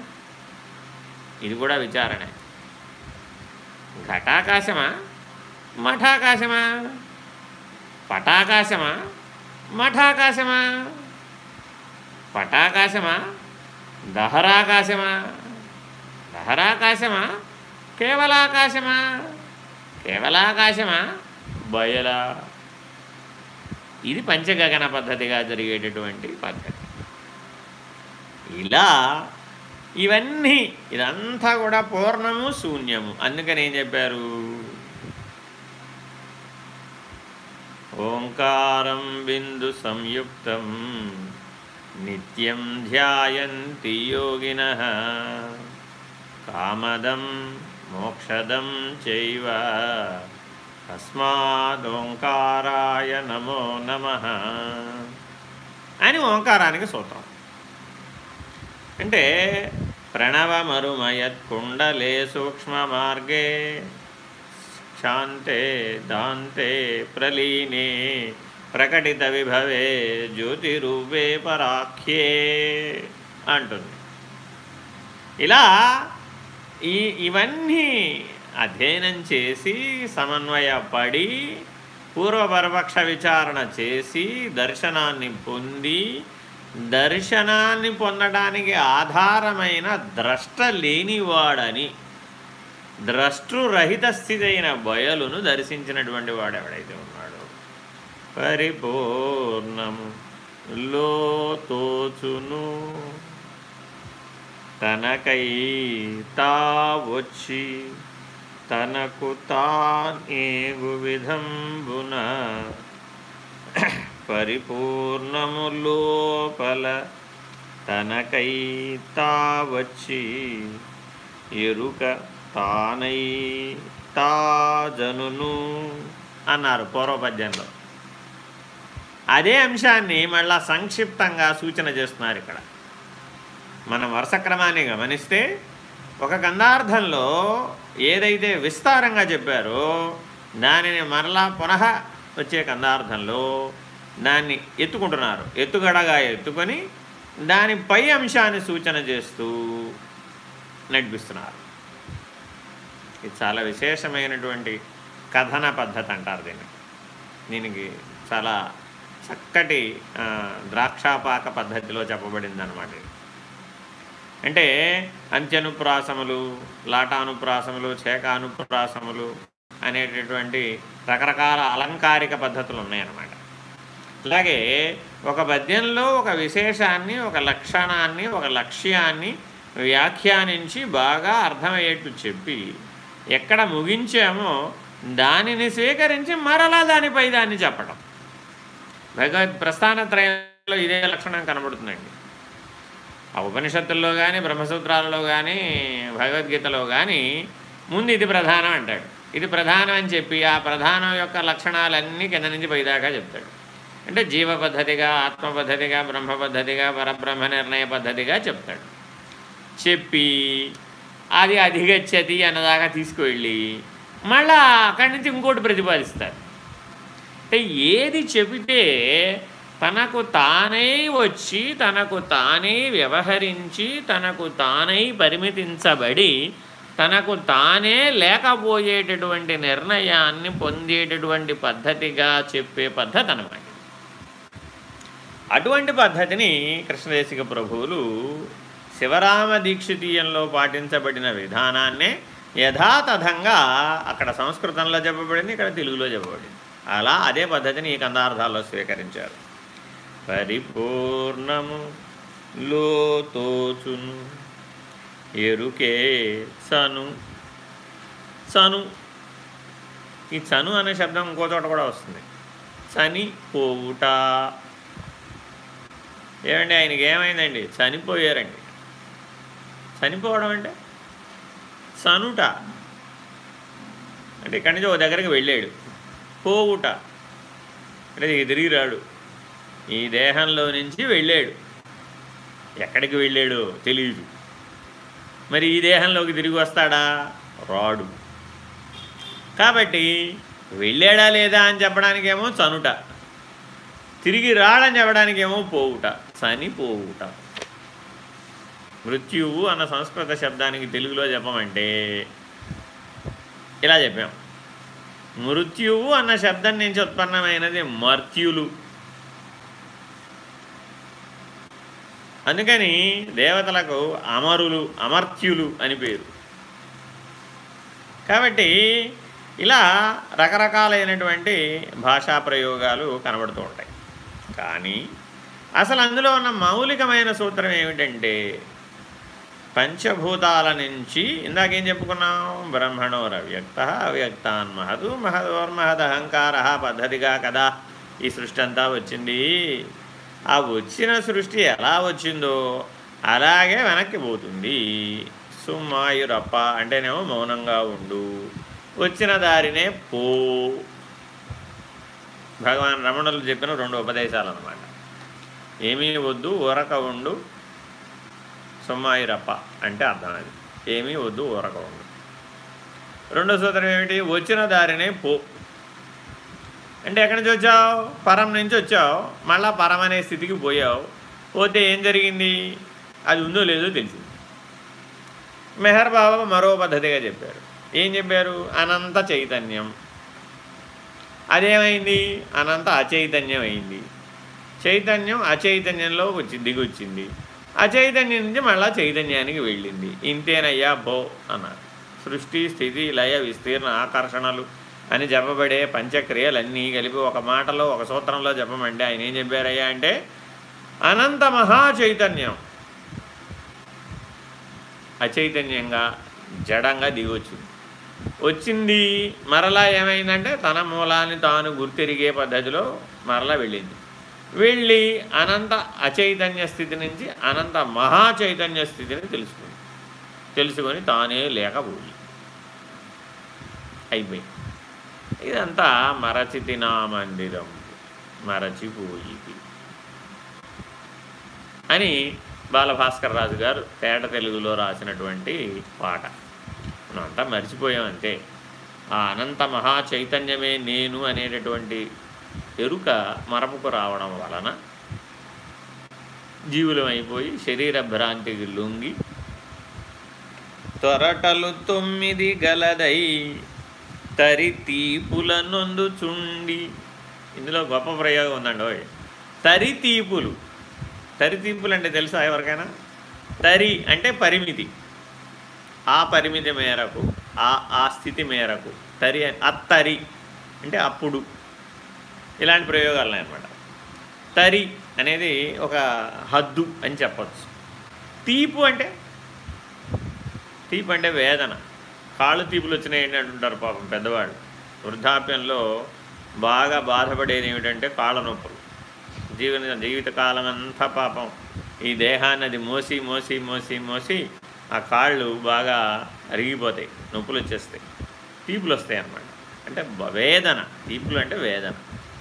ఇది కూడా విచారణే. ఘటాకాశమా? మఠాకాశమా? పటాకాశమా? మఠాకాశమా? పటాకాశమా? దహరాకాశమా? దహరాకాశమా? కేవలాకాశమా? కేవలాకాశమా? బయలా. ఇది పంచగగన పద్ధతిగా జరిగేటటువంటి పద్ధతి. ఇలా ఇవన్నీ ఇదంతా కూడా పూర్ణము శూన్యము. అందుకని ఏం చెప్పారు? ఓంకారం బిందు సంయుక్తం. నిత్యం ధ్యాయంతి యోగిన. కామదం మోక్షదం చైవ. తస్మాదోంకారాయ నమో నమ. అని ఓంకారానికి సూత్రం. అంటే ప్రణవమరుమయత్కుండలే సూక్ష్మమార్గే శాంతే దాంతే ప్రలీనే ప్రకటిత విభవే జ్యోతిరూపే పరాఖ్యే అంటుంది. ఇలా ఈ ఇవన్నీ అధ్యయనం చేసి సమన్వయపడి పూర్వపరపక్ష విచారణ చేసి దర్శనాన్ని పొంది దర్శనాన్ని పొందడానికి ఆధారమైన ద్రష్ట లేనివాడని ద్రష్టృరహిత స్థితి అయిన బయలును దర్శించినటువంటి వాడు ఎవడైతే ఉన్నాడో? పరిపూర్ణము లోతోచును. తనకై తా వచ్చి తనకు తానేగు విధంబున పరిపూర్ణము లోపల తనకై తా వచ్చి ఎరుక తానై తాజనును అన్నారు పూర్వపద్యంలో. అదే అంశాన్ని మళ్ళా సంక్షిప్తంగా సూచన చేస్తున్నారు ఇక్కడ. మనం వరుస క్రమాన్ని గమనిస్తే ఒక గంధార్థంలో ఏదైతే విస్తారంగా చెప్పారో దానిని మరలా పునః వచ్చే గంధార్థంలో దాన్ని ఎత్తుకుంటున్నారు. ఎత్తుగడగా ఎత్తుకొని దాని పై అంశాన్ని సూచన చేస్తూ నడిపిస్తున్నారు. ఇది చాలా విశేషమైనటువంటి కథన పద్ధతి అంటారు దీన్ని. దీనికి చాలా చక్కటి ద్రాక్షాపాక పద్ధతిలో చెప్పబడింది అనమాట అంటే అంత్యనుప్రాసములు లాటానుప్రాసములు చేకానుప్రాసములు అనేటటువంటి రకరకాల అలంకారిక పద్ధతులు ఉన్నాయన్నమాట. అలాగే ఒక పద్యంలో ఒక విశేషాన్ని ఒక లక్షణాన్ని ఒక లక్ష్యాన్ని వ్యాఖ్యానించి బాగా అర్థమయ్యేట్టు చెప్పి ఎక్కడ ముగించామో దానిని స్వీకరించి మరలా దానిపై దాన్ని చెప్పడం భగవద్ ప్రస్థానత్రయంలో ఇదే లక్షణం కనబడుతుందండి. ఆ ఉపనిషత్తుల్లో కానీ బ్రహ్మసూత్రాలలో కానీ భగవద్గీతలో కానీ ముందు ఇది ప్రధానం అంటాడు. ఇది ప్రధానం అని చెప్పి ఆ ప్రధానం యొక్క లక్షణాలన్నీ కింద నుంచి పైదాకా చెప్తాడు. అంటే జీవ పద్ధతిగా ఆత్మ పద్ధతిగా బ్రహ్మ పద్ధతిగా పరబ్రహ్మ నిర్ణయ పద్ధతిగా చెప్తాడు. చెప్పి అది అధిగచ్చతి అన్నదాకా తీసుకువెళ్ళి మళ్ళా అక్కడి నుంచి ఇంకోటి ప్రతిపాదిస్తారు. అంటే ఏది చెబితే తనకు తానై వచ్చి తనకు తానే వ్యవహరించి తనకు తానై పరిమితించబడి తనకు తానే లేకపోయేటటువంటి నిర్ణయాన్ని పొందేటటువంటి పద్ధతిగా చెప్పే పద్ధతి అనమాట అటువంటి పద్ధతిని కృష్ణదేశిక ప్రభువులు శివరామ దీక్షితీయంలో పాటించబడిన విధానాన్నే యథాతథంగా అక్కడ సంస్కృతంలో చెప్పబడింది ఇక్కడ తెలుగులో చెప్పబడింది. అలా అదే పద్ధతిని ఈ కందార్థాల్లో స్వీకరించారు. పరిపూర్ణము లోతోచును ఎరుకే సను సను. ఈ చను అనే శబ్దం ఇంకో చోట కూడా వస్తుంది. చని పోవుట. ఏమండి ఆయనకి ఏమైందండి? చనిపోయారండి. చనిపోవడం అంటే? సనుట. అంటే ఇక్కడి నుంచి ఒక దగ్గరికి వెళ్ళాడు. పోవుట. అంటే తిరిగి రాడు. ఈ దేహంలో నుంచి వెళ్ళాడు. ఎక్కడికి వెళ్ళాడో తెలియదు మరి ఈ దేహంలోకి తిరిగి వస్తాడా? రాడు. కాబట్టి వెళ్ళాడా లేదా అని చెప్పడానికేమో చనుట తిరిగి రాడని చెప్పడానికేమో పోవుట. చనిపోవుట. మృత్యువు అన్న సంస్కృత శబ్దానికి తెలుగులో చెప్పమంటే ఇలా చెప్పాం. మృత్యువు అన్న శబ్దం నుంచి ఉత్పన్నమైనది మర్త్యులు. అందుకని దేవతలకు అమరులు అమర్త్యులు అని పేరు. కాబట్టి ఇలా రకరకాలైనటువంటి భాషా ప్రయోగాలు కనబడుతూ ఉంటాయి. కానీ అసలు అందులో ఉన్న మౌలికమైన సూత్రం ఏమిటంటే పంచభూతాల నుంచి ఇందాకేం చెప్పుకున్నాం? బ్రహ్మణోరవ్యక్త అవ్యక్తాన్ మహదు మహదోర్మహదహంకార పద్ధతిగా కదా ఈ సృష్టి అంతా వచ్చింది. ఆ వచ్చిన సృష్టి ఎలా వచ్చిందో అలాగే వెనక్కి పోతుంది. సుమ్మాయురప్ప అంటేనేమో మౌనంగా ఉండు. వచ్చిన దారినే పో. భగవాన్ రమణులు చెప్పిన రెండు ఉపదేశాలు అనమాట ఏమీ వద్దు ఊరక ఉండు సుమ్మాయిరప్ప అంటే అర్థం అది. ఏమీ వద్దు ఊరక ఉండు రెండో సూత్రం ఏమిటి? వచ్చిన దారినే పో. అంటే ఎక్కడి నుంచి వచ్చావు? పరం నుంచి వచ్చావు. మళ్ళా పరం అనే స్థితికి పోయావు. పోతే ఏం జరిగింది? అది ఉందో లేదో తెలిసింది. మెహర్ బాబా మరో పద్ధతిగా చెప్పారు. ఏం చెప్పారు? అనంత చైతన్యం. అదేమైంది? అనంత అచైతన్యం అయింది చైతన్యం అచైతన్యంలో వచ్చి దిగొచ్చింది. అచైతన్యం నుంచి మళ్ళా చైతన్యానికి వెళ్ళింది. ఇంతేనయ్యా భో అన్నారు. సృష్టి స్థితి లయ విస్తీర్ణ ఆకర్షణలు అని చెప్పబడే పంచక్రియలన్నీ కలిపి ఒక మాటలో ఒక సూత్రంలో చెప్పమంటే ఆయన ఏం చెప్పారయ్యా అంటే అనంత మహా చైతన్యం. అచైతన్యంగా జడంగా దిగొచ్చింది. వచ్చింది మరలా ఏమైందంటే తన మూలాన్ని తాను గుర్తిరిగే పద్ధతిలో మరలా వెళ్ళింది. వెళ్ళి అనంత అచైతన్య స్థితి నుంచి అనంత మహాచైతన్య స్థితిని తెలుసుకుంది. తెలుసుకొని తానే లేకపోయి అయిపోయి ఇదంతా మరచితి నా మందిరం మరచిపోయి అని బాలభాస్కర్ రాజు గారు తేట తెలుగులో రాసినటువంటి పాట. మనం అంతా మర్చిపోయాం అంతే. ఆ అనంత మహాచైతన్యమే నేను అనేటటువంటి ఎరుక మరపుకు రావడం వలన జీవులమైపోయి శరీర భ్రాంతికి లొంగి త్వరటలు తొమ్మిది గలదై తరి తీపుల నొందుచుండి ఇందులో గొప్ప ప్రయోగం ఉందండి ఓయ్. తరి తీపులు. తరి తీపులు అంటే తెలుసా ఎవరికైనా? తరి అంటే పరిమితి. ఆ పరిమితి మేరకు ఆ ఆ స్థితి మేరకు తరి అత్తరి అంటే అప్పుడు. ఇలాంటి ప్రయోగాలు అనమాట. తరి అనేది ఒక హద్దు అని చెప్పచ్చు. తీపు అంటే? తీపు అంటే వేదన. కాళ్ళు తీపులు వచ్చినాయి అంటుంటారు పాపం పెద్దవాళ్ళు. వృద్ధాప్యంలో బాగా బాధపడేది ఏమిటంటే కాళ్ళ నొప్పులు. జీవన జీవితకాలం అంతా పాపం. ఈ దేహాన్ని అది మోసి మోసి మోసి మోసి ఆ కాళ్ళు బాగా అరిగిపోతాయి. నొప్పులు వచ్చేస్తాయి. తీపులు వస్తాయి అన్నమాట. అంటే వేదన. తీపులు అంటే వేదన.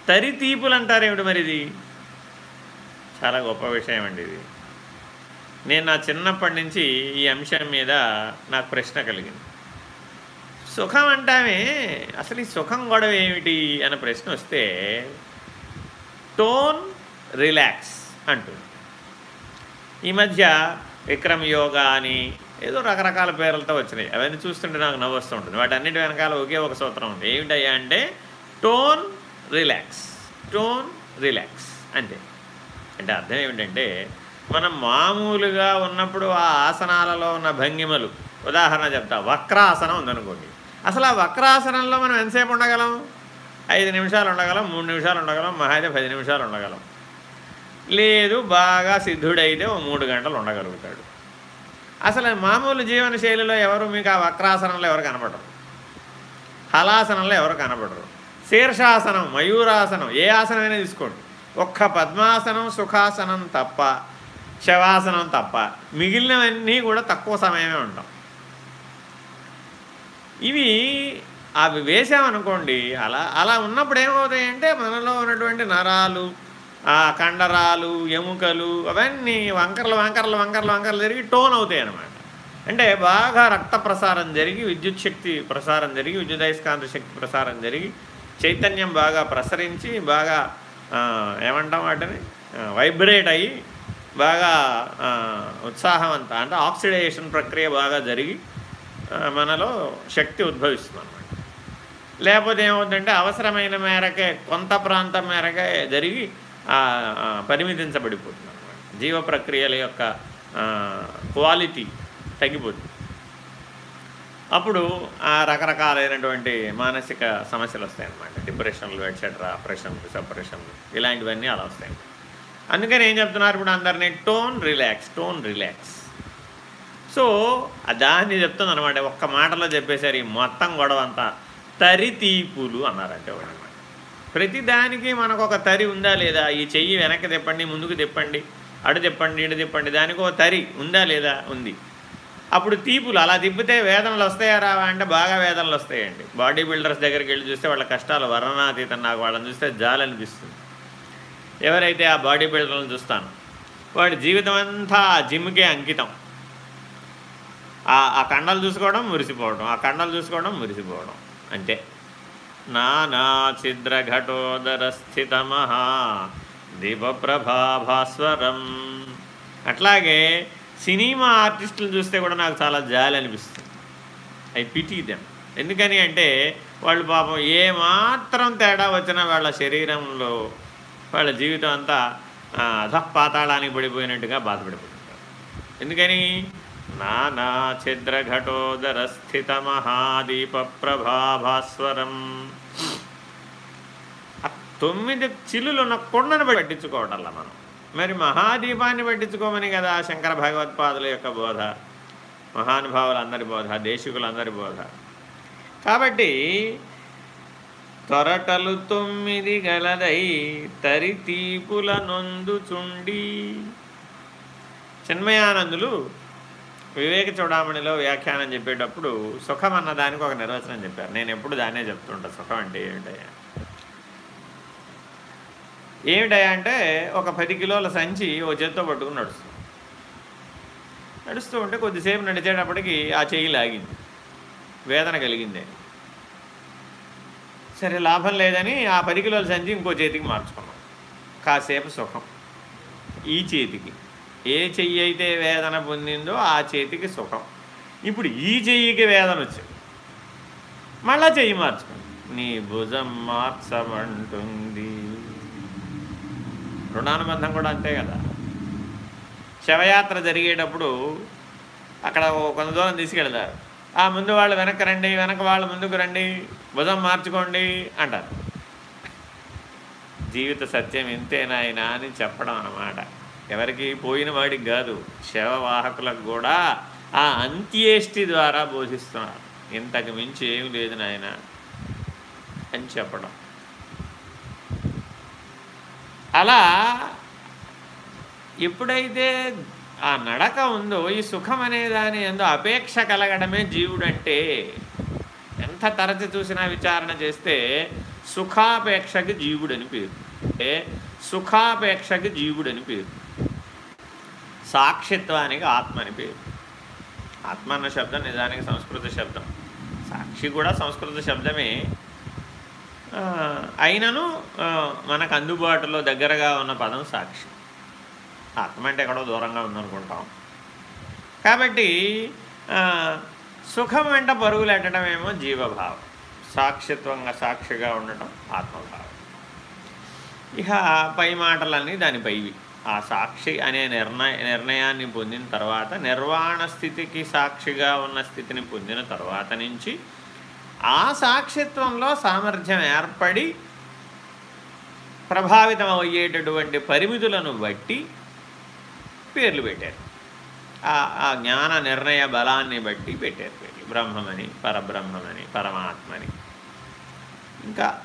తరి తీపులు అంటారేమిటి మరి ఇది? చాలా గొప్ప విషయం అండి ఇది. నేను నా చిన్నప్పటి నుంచి ఈ అంశం మీద నాకు ప్రశ్న కలిగింది. సుఖం అంటామే అసలు ఈ సుఖం గొడవ ఏమిటి అనే ప్రశ్న వస్తే టోన్ రిలాక్స్ అంటుంది. ఈ మధ్య విక్రమ్ యోగా అని ఏదో రకరకాల పేర్లతో వచ్చినాయి. అవన్నీ చూస్తుంటే నాకు నవ్వు వస్తుంటుంది వాటి అన్నిటి వెనకాల ఒకే ఒక సూత్రం ఉంది. ఏమిటయ్యా అంటే టోన్ రిలాక్స్ టోన్ రిలాక్స్ అంతే అంటే అర్థం ఏమిటంటే మనం మామూలుగా ఉన్నప్పుడు ఆ ఆసనాలలో ఉన్న భంగిమలు ఉదాహరణ చెప్తా వక్రాసనం ఉందనుకోండి. అసలు ఆ వక్రాసనంలో మనం ఎంతసేపు ఉండగలం? ఐదు నిమిషాలు ఉండగలం మూడు నిమిషాలు ఉండగలం మహాయితే పది నిమిషాలు ఉండగలం. లేదు బాగా సిద్ధుడైతే ఓ మూడు గంటలు ఉండగలుగుతాడు. అసలు మామూలు జీవన శైలిలో ఎవరు మీకు ఆ వక్రాసనంలో ఎవరు కనపడరు? హలాసనంలో ఎవరు కనపడరు? శీర్షాసనం మయూరాసనం ఏ ఆసనమైనా తీసుకోండి. ఒక్క పద్మాసనం సుఖాసనం తప్ప శవాసనం తప్ప. మిగిలినవన్నీ కూడా తక్కువ సమయమే ఉంటాం. ఇవి అవి వేసామనుకోండి అలా అలా ఉన్నప్పుడు ఏమవుతాయంటే మనలో ఉన్నటువంటి నరాలు ఆ కండరాలు ఎముకలు అవన్నీ వంకరలు వంకరలు వంకరలు వంకరలు జరిగి టోన్ అవుతాయి అన్నమాట అంటే బాగా రక్త ప్రసారం జరిగి విద్యుత్ శక్తి ప్రసారం జరిగి విద్యుదయస్కాంత శక్తి ప్రసారం జరిగి చైతన్యం బాగా ప్రసరించి బాగా ఏమంటాం వాటిని? వైబ్రేట్ అయ్యి బాగా ఉత్సాహవంత అంటే ఆక్సిడేషన్ ప్రక్రియ బాగా జరిగి మనలో శక్తి ఉద్భవిస్తుంది అనమాట లేకపోతే ఏమవుతుందంటే అవసరమైన మేరకే కొంత ప్రాంతం మేరకే జరిగి పరిమితించబడిపోతుంది అనమాట జీవ ప్రక్రియల యొక్క క్వాలిటీ తగ్గిపోతుంది. అప్పుడు రకరకాలైనటువంటి మానసిక సమస్యలు వస్తాయి అన్నమాట డిప్రెషన్లు ఎట్సెట్రా ఆపరేషన్లు సపరేషన్లు ఇలాంటివన్నీ అలా వస్తాయి. అందుకని ఏం చెప్తున్నారు ఇప్పుడు అందరినీ? Tone relax tone relax so దాన్ని చెప్తుంది అనమాట ఒక్క మాటలో చెప్పేసరి మొత్తం గొడవ అంతా తరితీపులు అన్నారంటే అనమాట ప్రతిదానికి మనకు ఒక తరి ఉందా లేదా? ఈ చెయ్యి వెనక్కి తిప్పండి ముందుకు తిప్పండి అడు తిప్పండి ఇటు తిప్పండి దానికి ఒక తరి ఉందా లేదా? ఉంది. అప్పుడు తీపులు అలా తిప్పితే వేదనలు వస్తాయా రావా అంటే బాగా వేదనలు వస్తాయండి. బాడీ బిల్డర్స్ దగ్గరికి వెళ్ళి చూస్తే వాళ్ళ కష్టాలు వర్ణనాతీతం నాకు వాళ్ళని చూస్తే జాలనిపిస్తుంది ఎవరైతే ఆ బాడీ బిల్డర్లను చూస్తాను వాడి జీవితం అంతా ఆ జిమ్కే అంకితం. ఆ కండలు చూసుకోవడం మురిసిపోవడం ఆ కండలు చూసుకోవడం మురిసిపోవడం అంతే. నానా ఛిద్రఘటోదర స్థితమహా దీపప్రభాభాస్వరం. అట్లాగే సినిమా ఆర్టిస్టులు చూస్తే కూడా నాకు చాలా జాలి అనిపిస్తుంది. ఐ పిటీ దెమ్ ఎందుకని అంటే వాళ్ళు పాపం ఏమాత్రం తేడా వచ్చినా వాళ్ళ శరీరంలో వాళ్ళ జీవితం అంతా అధపాతాళానికి పడిపోయినట్టుగా బాధపడిపోతుంటారు. ఎందుకని? నానా ఛిద్రఘటోదర స్థిత మహాదీప ప్రభాభాస్వరం. తొమ్మిది చిల్లులు ఉన్న కొండను పట్టించుకోవటంలా మనం. మరి మహాదీపాన్ని పట్టించుకోమని కదా శంకర భగవత్పాదుల యొక్క బోధ. మహానుభావులందరి బోధ దేశికులందరి బోధ. కాబట్టి తొరటలు తొమ్మిది గలదై తరితీపుల నొందుచుండి చిన్మయానందులు వివేక చూడామణిలో వ్యాఖ్యానం చెప్పేటప్పుడు సుఖం అన్న దానికి ఒక నిర్వచనం చెప్పారు. నేను ఎప్పుడు దాన్నే చెప్తుంటా సుఖం అంటే ఏమిటయ్యా ఏమిటయ్యా అంటే ఒక పది కిలోల సంచి ఓ చేత్తో పట్టుకుని నడుస్తుంది. నడుస్తూ ఉంటే కొద్దిసేపు నడిచేటప్పటికి ఆ చెయ్యి లాగింది. వేదన కలిగింది. సరే లాభం లేదని ఆ పది కిలోల సంచి ఇంకో చేతికి మార్చుకున్నాం. కాసేపు సుఖం. ఈ చేతికి. ఏ చెయ్యి అయితే వేదన పొందిందో ఆ చేతికి సుఖం. ఇప్పుడు ఈ చెయ్యికి వేదన వచ్చింది. మళ్ళా చెయ్యి మార్చుకున్నాం నీ భుజం మార్చమంటుంది. రుణానుబంధం కూడా అంతే కదా. శవయాత్ర జరిగేటప్పుడు అక్కడ కొంత దూరం తీసుకెళ్తారు. ఆ ముందు వాళ్ళు వెనక్కి రండి వెనక వాళ్ళు ముందుకు రండి భుజం మార్చుకోండి అంటారు. జీవిత సత్యం ఇంతేనాయనా అని చెప్పడం అన్నమాట. ఎవరికి పోయిన వాడికి కాదు శవవాహకులకు కూడా ఆ అంత్యేష్టి ద్వారా బోధిస్తున్నారు. ఇంతకు మించి ఏమి లేదు నాయన అని చెప్పడం. అలా ఎప్పుడైతే ఆ నడక ఉందో ఈ సుఖం అనే దాని ఎందు అపేక్ష కలగడమే జీవుడంటే ఎంత తరచు చూసినా విచారణ చేస్తే సుఖాపేక్షకి జీవుడని పేరు. అంటే సుఖాపేక్షకి జీవుడని పేరు. సాక్షిత్వానికి ఆత్మ అని పేరు. ఆత్మ అన్న శబ్దం నిజానికి సంస్కృత శబ్దం. సాక్షి కూడా సంస్కృత శబ్దమే. అయినను మనకు అందుబాటులో దగ్గరగా ఉన్న పదం సాక్షి. ఆత్మ అంటే ఎక్కడో దూరంగా ఉందనుకుంటాం. కాబట్టి సుఖం వెంట పరుగులు ఏమో జీవభావం. సాక్షిత్వంగా సాక్షిగా ఉండటం ఆత్మభావం. ఇక పై మాటలన్నీ దానిపైవి ఆ సాక్షి అనే నిర్ణయ నిర్ణయాన్ని పొందిన తర్వాత నిర్వాణ స్థితికి సాక్షిగా ఉన్న స్థితిని పొందిన తర్వాత నుంచి ఆ సాక్షిత్వంలో సామర్థ్యం ఏర్పడి ప్రభావితం అయ్యేటటువంటి పరిమితులను బట్టి పేర్లు పెట్టారు. ఆ జ్ఞాన నిర్ణయ బలాన్ని బట్టి పెట్టారు పేర్లు. బ్రహ్మమని పరబ్రహ్మమని పరమాత్మని. ఇంకా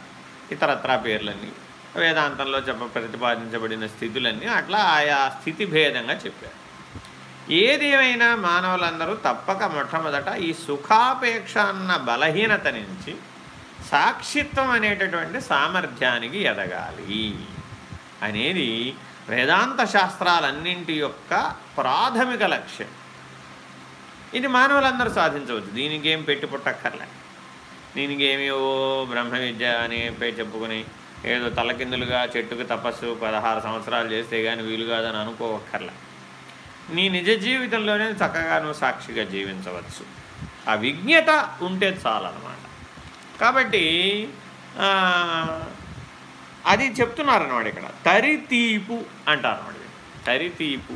ఇతరత్రా పేర్లన్నీ వేదాంతంలో చెప్ప ప్రతిపాదించబడిన స్థితులన్నీ అట్లా ఆయా స్థితి భేదంగా చెప్పారు. ఏదేమైనా మానవులందరూ తప్పక మొట్టమొదట ఈ సుఖాపేక్ష అన్న బలహీనత నుంచి సాక్షిత్వం అనేటటువంటి సామర్థ్యానికి ఎదగాలి అనేది వేదాంత శాస్త్రాలన్నింటి యొక్క ప్రాథమిక లక్ష్యం. ఇది మానవులందరూ సాధించవచ్చు. దీనికి ఏం పెట్టి పుట్టక్కర్లే దీనికి ఏమి ఓ బ్రహ్మ విద్య అని చెప్పుకుని ఏదో తలకిందులుగా చెట్టుకు తపస్సు పదహారు సంవత్సరాలు చేస్తే కానీ వీలు కాదని అనుకోవక్కర్లే. నీ నిజ జీవితంలోనే చక్కగా నువ్వు సాక్షిగా జీవించవచ్చు. ఆ విజ్ఞత ఉంటే చాలన్నమాట. కాబట్టి అది చెప్తున్నారన్నమాట ఇక్కడ. తరితీపు అంటారు అన్నమాట తరితీపు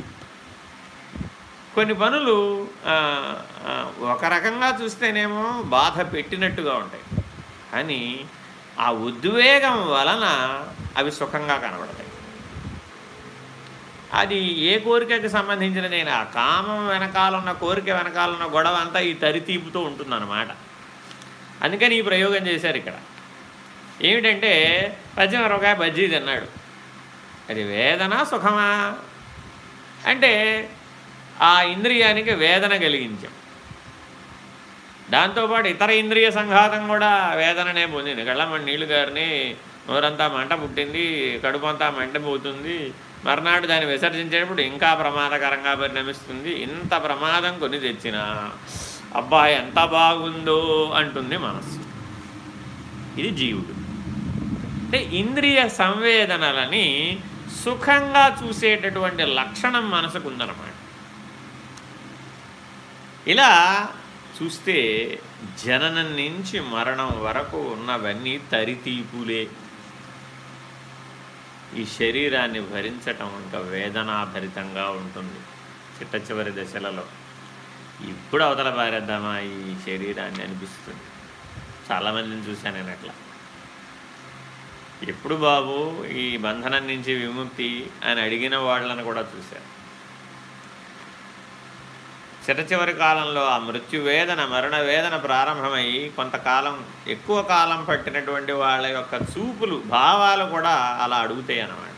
కొన్ని పనులు ఒక రకంగా చూస్తేనేమో బాధ పెట్టినట్టుగా ఉంటాయి. కానీ ఆ ఉద్వేగం వలన అవి సుఖంగా కనబడతాయి. అది ఏ కోరికకి సంబంధించినదైనా ఆ కామం వెనకాలన్న కోరిక వెనకాలన్న గొడవ అంతా ఈ తరితీపుతో ఉంటుందన్నమాట. అందుకని ఈ ప్రయోగం చేశారు ఇక్కడ. ఏమిటంటే పచ్చిమిరపకాయ బజ్జీ తిన్నాడు. అది వేదన సుఖమా? అంటే ఆ ఇంద్రియానికి వేదన కలిగించాం. దాంతోపాటు ఇతర ఇంద్రియ సంఘాతం కూడా వేదననే పొందింది. కళ్ళమ్మ నీళ్ళు గారిని నోరంతా మంట పుట్టింది కడుపు అంతా మంట పోతుంది మర్నాడు దాన్ని విసర్జించేటప్పుడు ఇంకా ప్రమాదకరంగా పరిణమిస్తుంది. ఇంత ప్రమాదం కొని తెచ్చినా అబ్బా ఎంత బాగుందో అంటుంది మనస్సు ఇది జీవుడు. అంటే ఇంద్రియ సంవేదనలని సుఖంగా చూసేటటువంటి లక్షణం మనసుకు ఉందన్నమాట ఇలా చూస్తే జననం నుంచి మరణం వరకు ఉన్నవన్నీ తరితీపులే. ఈ శరీరాన్ని భరించటం ఇంకా వేదనాభరితంగా ఉంటుంది చిట్ట చివరి దశలలో. ఇప్పుడు అవతల పారేద్దామా ఈ శరీరాన్ని అనిపిస్తుంది. చాలామందిని చూశాను నేను అట్లా. ఎప్పుడు బాబు ఈ బంధనం నుంచి విముక్తి అని అడిగిన వాళ్ళని కూడా చూశాను. చిరచివరి కాలంలో ఆ మృత్యువేదన మరణ వేదన ప్రారంభమై కొంతకాలం ఎక్కువ కాలం పట్టినటువంటి వాళ్ళ యొక్క చూపులు భావాలు కూడా అలా అడుగుతాయి అన్నమాట.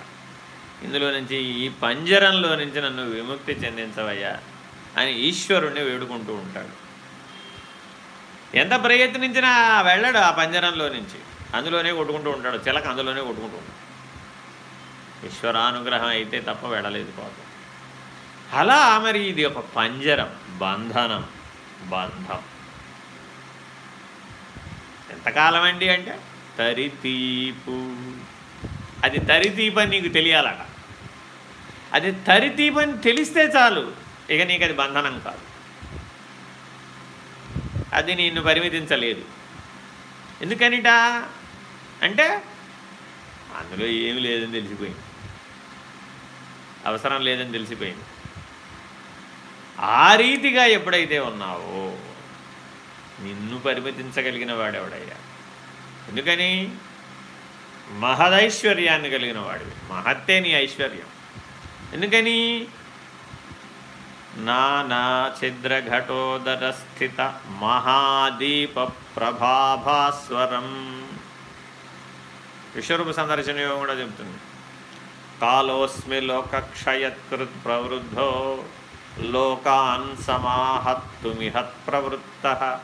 ఇందులో నుంచి ఈ పంజరంలో నుంచి నన్ను విముక్తి చెందించవయ్యా అని ఈశ్వరుణ్ణి వేడుకుంటూ ఉంటాడు. ఎంత ప్రయత్నించినా వెళ్ళాడు ఆ పంజరంలో నుంచి. అందులోనే కొట్టుకుంటూ ఉంటాడు చిలక అందులోనే కొట్టుకుంటూ ఉంటాడు. ఈశ్వరానుగ్రహం అయితే తప్ప వెళ్ళలేదు పాపం. అలా మరి ఇది ఒక పంజరం బంధనం బంధం. ఎంతకాలం అండి అంటే? తరితీపు. అది తరితీపని నీకు తెలియాలట. అది తరితీపని తెలిస్తే చాలు ఇక నీకు అది బంధనం కాదు. అది నిన్ను పరిమితించలేదు. ఎందుకనిట? అంటే అందులో ఏమి లేదని తెలిసిపోయింది. అవసరం లేదని తెలిసిపోయింది. ఆ రీతిగా ఎప్పుడైతే ఉన్నావో నిన్ను పరిమితించగలిగిన వాడెవడయ్యా? ఎందుకని? మహదైశ్వర్యాన్ని కలిగిన వాడివి. మహత్తే నీ ఐశ్వర్యం. ఎందుకని? నానా ఛిద్రఘటోదర స్థిత మహాదీప ప్రభాభాస్వరం. విశ్వరూప సందర్శన యోగం కూడా చెబుతుంది. కాలోస్మి లోకక్షయత్కృత్ ప్రవృద్ధో లోకాన్ సమాహత్తుమిహత్ ప్రవృత్త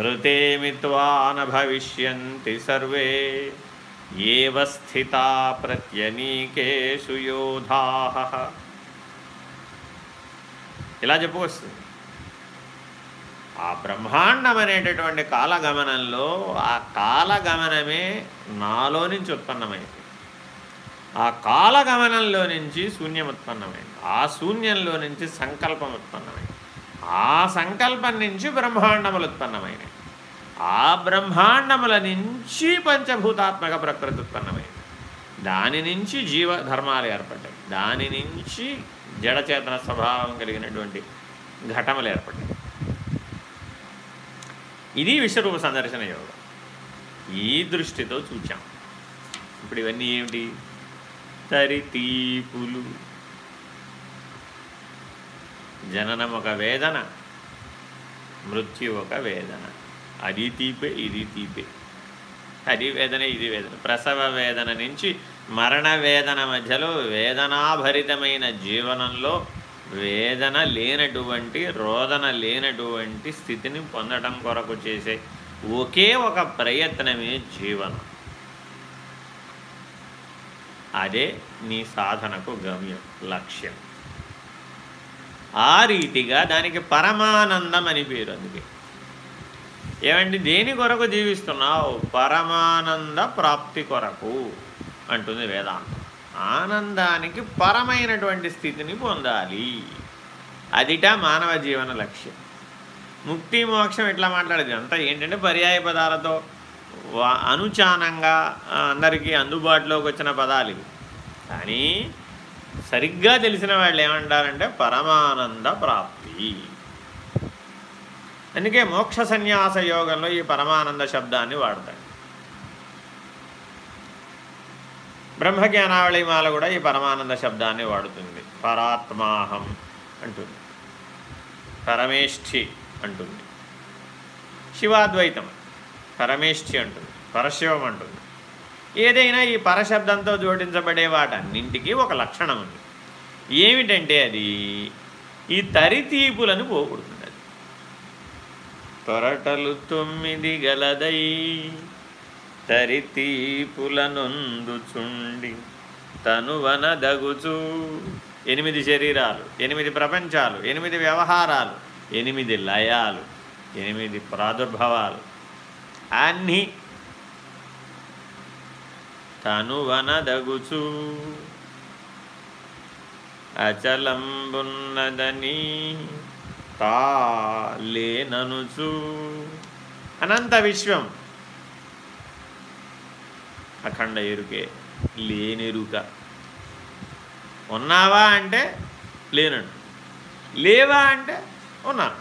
ఋతేమిత్వాన భవిష్యంతి సర్వే ఏవ స్థితా ప్రత్యనీకేషు యోధా. ఇలా చెప్పుకొస్తుంది. ఆ బ్రహ్మాండం అనేటటువంటి కాలగమనంలో ఆ కాలగమనమే నాలో నుంచి ఉత్పన్నమైంది. ఆ కాలగమనంలో నుంచి శూన్యం ఉత్పన్నమైంది. ఆ శూన్యంలో నుంచి సంకల్పం ఉత్పన్నమైంది. ఆ సంకల్పం నుంచి బ్రహ్మాండములు ఉత్పన్నమైనవి. ఆ బ్రహ్మాండముల నుంచి పంచభూతాత్మక ప్రకృతి ఉత్పన్నమైంది. దాని నుంచి జీవ ధర్మాలు ఏర్పడ్డాయి. దాని నుంచి జడచేతన స్వభావం కలిగినటువంటి ఘటములు ఏర్పడ్డాయి. ఇది విశ్వరూప సందర్శన యోగం. ఈ దృష్టితో చూచాం. ఇప్పుడు ఇవన్నీ ఏమిటి? తరితీపులు జననం ఒక వేదన మృత్యు ఒక వేదన. అది తీపే ఇది తీపే. అది వేదన ఇది వేదన. ప్రసవ వేదన నుంచి మరణ వేదన మధ్యలో వేదనాభరితమైన జీవనంలో వేదన లేనటువంటి రోదన లేనటువంటి స్థితిని పొందడం కొరకు చేసే ఒకే ఒక ప్రయత్నమే జీవనం. అదే నీ సాధనకు గమ్యం లక్ష్యం. ఆ రీతిగా దానికి పరమానందం అని పేరు అందుకే. ఏమండి? దేని కొరకు జీవిస్తున్నావు? పరమానంద ప్రాప్తి కొరకు అంటుంది వేదాంతం. ఆనందానికి పరమైనటువంటి స్థితిని పొందాలి. అదిట మానవ జీవన లక్ష్యం. ముక్తి మోక్షం ఎట్లా మాట్లాడేది? అంతా ఏంటంటే పర్యాయ పదాలతో అనుచానంగా అందరికీ అందుబాటులోకి వచ్చిన పదాలు ఇవి. కానీ సరిగ్గా తెలిసిన వాళ్ళు ఏమంటారంటే పరమానంద ప్రాప్తి. అందుకే మోక్ష సన్యాస యోగంలో ఈ పరమానంద శబ్దాన్ని వాడతాడు బ్రహ్మజ్ఞానావళి మాల కూడా ఈ పరమానంద శబ్దాన్ని వాడుతుంది. పరాత్మాహం అంటుంది. పరమేష్ఠి అంటుంది. శివాద్వైతం. పరమేష్ఠి అంటుంది. పరశివం అంటుంది. ఏదైనా ఈ పరశబ్దంతో జోడించబడే వాటన్నింటికీ ఒక లక్షణం ఉంది. ఏమిటంటే అది ఈ తరితీపులను పోగొడుతుంది అది తొరటలు తొమ్మిది గలదై తరితీపులనొందుచుండి తనువన దగుచు ఎనిమిది శరీరాలు ఎనిమిది ప్రపంచాలు ఎనిమిది వ్యవహారాలు ఎనిమిది లయాలు ఎనిమిది ప్రాదుర్భవాలు. అన్నీ తనువనదగుచు అచలంబున్నదని తాలేననుచు. అనంత విశ్వం. అఖండ ఎరుకే లేనెరుక. ఉన్నావా అంటే లేనట్టు లేవా అంటే ఉన్నాను.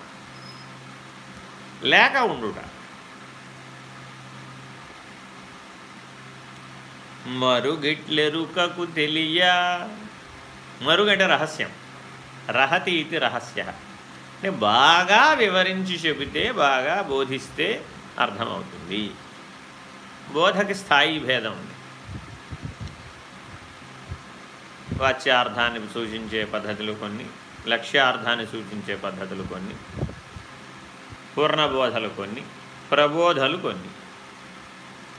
లేక ఉండుట. మరుగిట్లెరుకకు తెలియ? మరుగంటే రహస్యం. రహతి ఇది రహస్య. అంటే బాగా వివరించి చెబితే బాగా బోధిస్తే అర్థమవుతుంది. బోధకి స్థాయి భేదం ఉంది. వాచ్యార్థాన్ని సూచించే పద్ధతులు కొన్ని లక్ష్యార్థాన్ని సూచించే పద్ధతులు కొన్ని పూర్ణబోధలు కొన్ని ప్రబోధలు కొన్ని.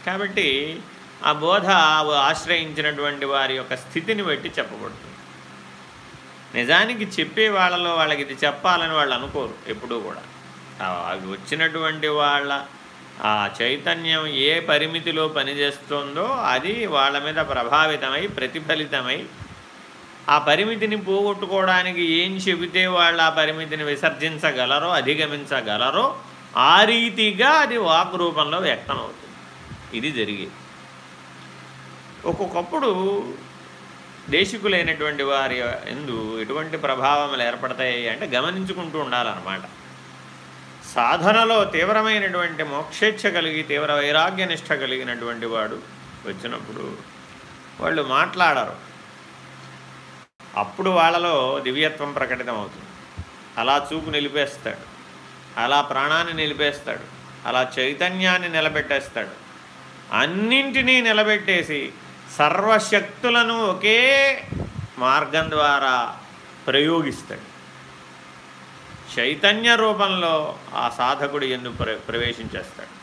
కాబట్టి ఆ బోధ ఆశ్రయించినటువంటి వారి యొక్క స్థితిని బట్టి చెప్పబడుతుంది. నిజానికి చెప్పే వాళ్ళలో వాళ్ళకి ఇది చెప్పాలని వాళ్ళు అనుకోరు ఎప్పుడూ కూడా. అవి వచ్చినటువంటి వాళ్ళ ఆ చైతన్యం ఏ పరిమితిలో పనిచేస్తుందో అది వాళ్ళ మీద ప్రభావితమై ప్రతిఫలితమై ఆ పరిమితిని పోగొట్టుకోవడానికి ఏం చెబితే వాళ్ళు ఆ పరిమితిని విసర్జించగలరో అధిగమించగలరో ఆ రీతిగా అది వాక్ రూపంలో వ్యక్తమవుతుంది. ఇది జరిగేది. ఒక్కొక్కప్పుడు దేశికులైనటువంటి వారి ఎందు ఎటువంటి ప్రభావములు ఏర్పడతాయి అంటే గమనించుకుంటూ ఉండాలన్నమాట. సాధనలో తీవ్రమైనటువంటి మోక్షేచ్ఛ కలిగి తీవ్ర వైరాగ్యనిష్ట కలిగినటువంటి వాడు వచ్చినప్పుడు వాళ్ళు మాట్లాడరు. అప్పుడు వాళ్ళలో దివ్యత్వం ప్రకటితమవుతుంది. అలా చూపు నిలిపేస్తాడు. అలా ప్రాణాన్ని నిలిపేస్తాడు. అలా చైతన్యాన్ని నిలబెట్టేస్తాడు. అన్నింటినీ నిలబెట్టేసి సర్వశక్తులను ఒకే మార్గం ద్వారా ప్రయోగిస్తాడు. చైతన్య రూపంలో ఆ సాధకుడు ఎందు ప్ర ప్రవేశించేస్తాడు.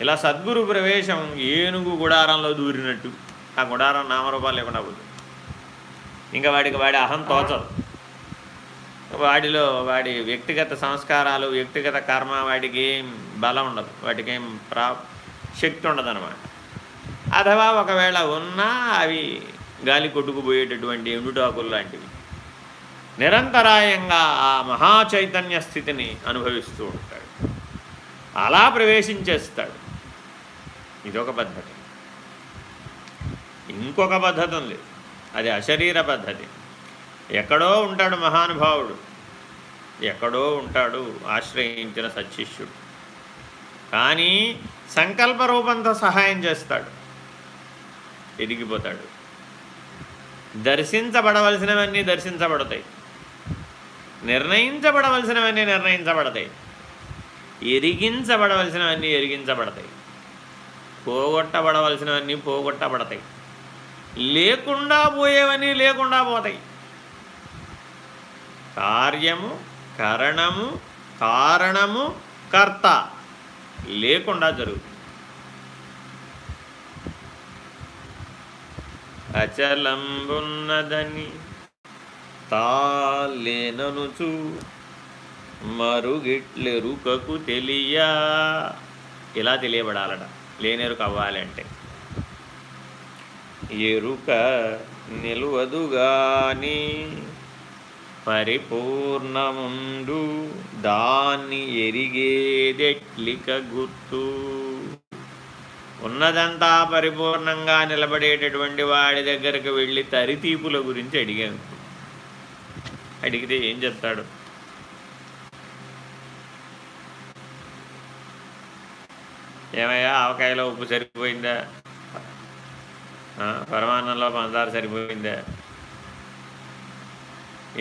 ఇలా సద్గురు ప్రవేశం ఏనుగు గుడారంలో దూరినట్టు. ఆ గుడారం నామరూపాలు లేకుండా పోతుంది. ఇంకా వాడికి వాడి అహం తోచదు. వాడిలో వాడి వ్యక్తిగత సంస్కారాలు వ్యక్తిగత కర్మ వాటికి ఏం బలం ఉండదు. వాటికి ఏం ప్రా శక్తి ఉండదు అనమాట అథవా ఒకవేళ ఉన్నా అవి గాలి కొట్టుకుపోయేటటువంటి ఎండుటాకులు లాంటివి. నిరంతరాయంగా ఆ మహాచైతన్య స్థితిని అనుభవిస్తూ ఉంటాడు. అలా ప్రవేశించేస్తాడు. ఇదొక పద్ధతి. ఇంకొక పద్ధతి ఉంది. అది అశరీర పద్ధతి. ఎక్కడో ఉంటాడు మహానుభావుడు. ఎక్కడో ఉంటాడు ఆశ్రయించిన సత్శిష్యుడు కానీ సంకల్ప రూపంతో సహాయం చేస్తాడు. ఎదిగిపోతాడు దర్శించబడవలసినవన్నీ దర్శించబడతాయి. నిర్ణయించబడవలసినవన్నీ నిర్ణయించబడతాయి. ఎరిగించబడవలసినవన్నీ ఎరిగించబడతాయి పోగొట్టబడవలసినవన్నీ పోగొట్టబడతాయి. లేకుండా పోయేవన్నీ లేకుండా పోతాయి. కార్యము కరణము కారణము కర్త లేకుండా జరుగుతుంది అచలంబున్నదని తాలేననుచు మరుగిట్లెరుకకు తెలియా? ఇలా తెలియబడాలట. లేనెరుక అవ్వాలంటే ఎరుక నిలువదుగాని పరిపూర్ణముండు దాన్ని ఎరిగేదెట్లిక గుర్తు ఉన్నదంతా పరిపూర్ణంగా నిలబడేటటువంటి వాడి దగ్గరికి వెళ్ళి తరితీపుల గురించి అడిగాను. అడిగితే ఏం చెప్తాడు? ఏమయ్యా ఆవకాయలో ఉప్పు సరిపోయిందా? పరమాన్నంలో పంచదార సరిపోయిందా?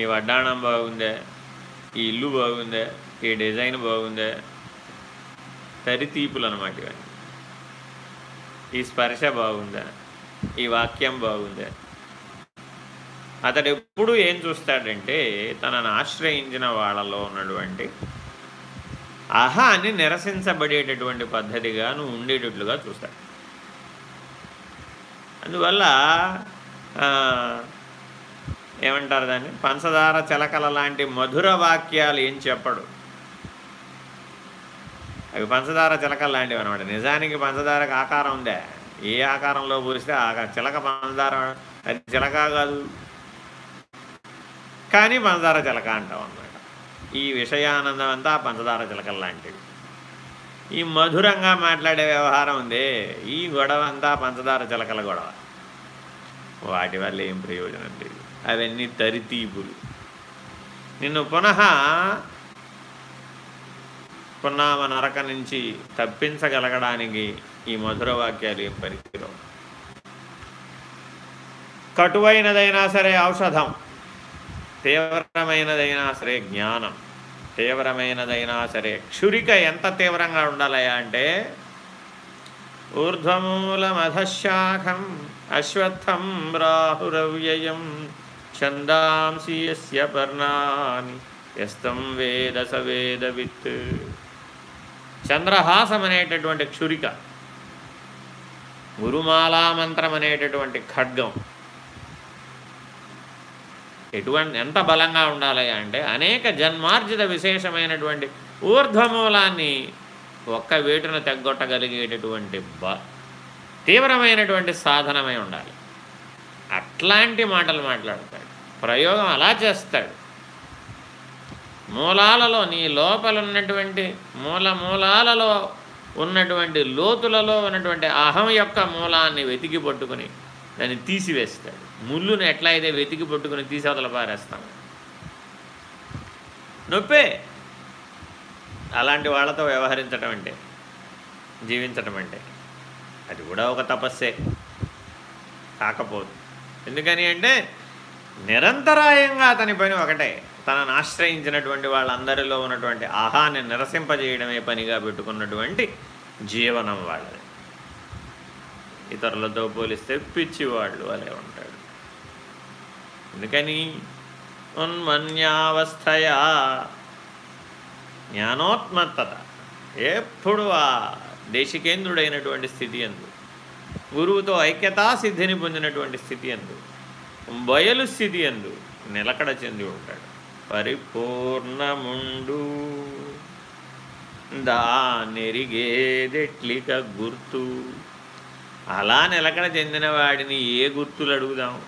ఈ వడ్డాణం బాగుందా? ఈ ఇల్లు బాగుందా? ఈ డిజైన్ బాగుందా? తరితీపులు అనమాట ఇవన్నీ. ఈ స్పర్శ బాగుందా ఈ వాక్యం బాగుందా అతడు ఎప్పుడు ఏం చూస్తాడంటే తనను ఆశ్రయించిన వాళ్ళలో ఉన్నటువంటి అహాన్ని నిరసించబడేటటువంటి పద్ధతిగా నువ్వు ఉండేటట్లుగా చూస్తాడు. అందువల్ల ఏమంటారు దాన్ని? పంచదార చిలకల లాంటి మధుర వాక్యాలు ఏం చెప్పడు. అవి పంచదార చిలకలు లాంటివి అనమాట నిజానికి పంచదారకు ఆకారం ఉందే. ఏ ఆకారంలో పూరిస్తే ఆ చిలక పంచదార అది చిలక కాదు. కానీ పంచదార చిలక అంటాం అన్నమాట ఈ విషయానందం అంతా పంచదార చిలకలు లాంటివి ఈ మధురంగా మాట్లాడే వ్యవహారం ఉంది. ఈ గొడవ అంతా పంచదార చిలకల గొడవ. వాటి వల్ల ఏం ప్రయోజనం లేదు. అవన్నీ తరితీపులు. నిన్ను పునః పున్నామ నరక నుంచి తప్పించగలగడానికి ఈ మధుర వాక్యాలు ఏం పరిస్థితిలో కటువైనదైనా సరే ఔషధం తీవ్రమైనదైనా సరే జ్ఞానం తీవ్రమైనదైనా సరే క్షురిక ఎంత తీవ్రంగా ఉండాలయా అంటే ఊర్ధ్వమూలమధశాఖం అశ్వత్థం రాహురవ్యయం ఛందాంసి యస్య పర్ణాని ఎస్తం వేద సవేదవిత్ చంద్రహాసం అనేటటువంటి క్షురిక గురుమాలామంత్రం అనేటటువంటి ఖడ్గం. ఎటువంటి ఎంత బలంగా ఉండాలి అంటే అనేక జన్మార్జిత విశేషమైనటువంటి ఊర్ధ్వమూలాన్ని ఒక్క వేటును తెగ్గొట్టగలిగేటటువంటి బ తీవ్రమైనటువంటి సాధనమై ఉండాలి. అట్లాంటి మాటలు మాట్లాడతాడు. ప్రయోగం అలా చేస్తాడు. మూలాలలో నీ లోపల ఉన్నటువంటి మూల మూలాలలో ఉన్నటువంటి లోతులలో ఉన్నటువంటి అహం యొక్క మూలాన్ని వెతికి పట్టుకుని దాన్ని తీసివేస్తాడు. ముళ్ళును ఎట్లా అయితే వెతికి పట్టుకుని తీసేవతల పారేస్తాం? నొప్పే. అలాంటి వాళ్ళతో వ్యవహరించడం అంటే జీవించటం అంటే అది కూడా ఒక తపస్సే. కాకపోదు. ఎందుకని అంటే నిరంతరాయంగా అతని పని ఒకటే. తనను ఆశ్రయించినటువంటి వాళ్ళందరిలో ఉన్నటువంటి ఆహాన్ని నిరసింపజేయడమే పనిగా పెట్టుకున్నటువంటి జీవనం వాళ్ళది. ఇతరులతో పోలిస్తే పిచ్చివాళ్ళు అలే ఉంటాడు. ఎందుకని? ఉన్మన్యావస్థయా. జ్ఞానోత్మత్తత. ఎప్పుడు ఆ దేశికేంద్రుడైనటువంటి స్థితి ఎందు. గురువుతో ఐక్యతా సిద్ధిని పొందినటువంటి స్థితి ఎందు. బయలు స్థితి ఎందు. నిలకడ చెంది ఉంటాడు. పరిపూర్ణముండు. దానెరిగేదెట్లిక గుర్తు. అలా నిలకడ చెందిన వాడిని ఏ గుర్తులు అడుగుదాం?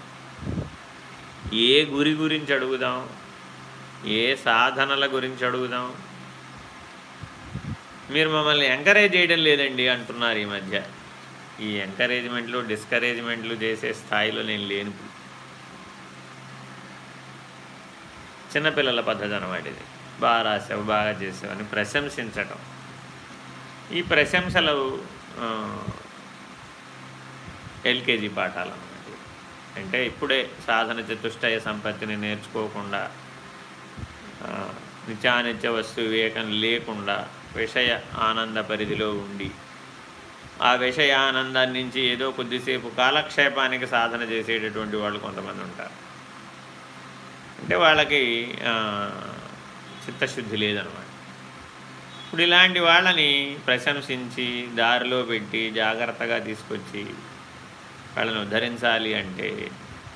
ఏ గురి గురించి అడుగుదాం? ఏ సాధనల గురించి అడుగుదాం? మీరు మమ్మల్ని ఎంకరేజ్ చేయడం లేదండి అంటున్నారు ఈ మధ్య. ఈ ఎంకరేజ్మెంట్లు డిస్కరేజ్మెంట్లు చేసే స్థాయిలో నేను లేను. చిన్నపిల్లల పద్ధతి అనమాట ఇది. బాగా రాసావు బాగా చేసావు అని ప్రశంసించటం. ఈ ప్రశంసలు ఎల్కేజీ పాఠాలు అంటే ఇప్పుడే సాధన చతుష్టయ సంపత్తిని నేర్చుకోకుండా నిత్యానిత్య వస్తు వివేకం లేకుండా విషయ ఆనంద పరిధిలో ఉండి ఆ విషయ ఆనందాన్ని నుంచి ఏదో కొద్దిసేపు కాలక్షేపానికి సాధన చేసేటటువంటి వాళ్ళు కొంతమంది ఉంటారు. అంటే వాళ్ళకి చిత్తశుద్ధి లేదనమాట. ఇప్పుడు ఇలాంటి వాళ్ళని ప్రశంసించి దారిలో పెట్టి జాగ్రత్తగా తీసుకొచ్చి వాళ్ళని ఉద్ధరించాలి అంటే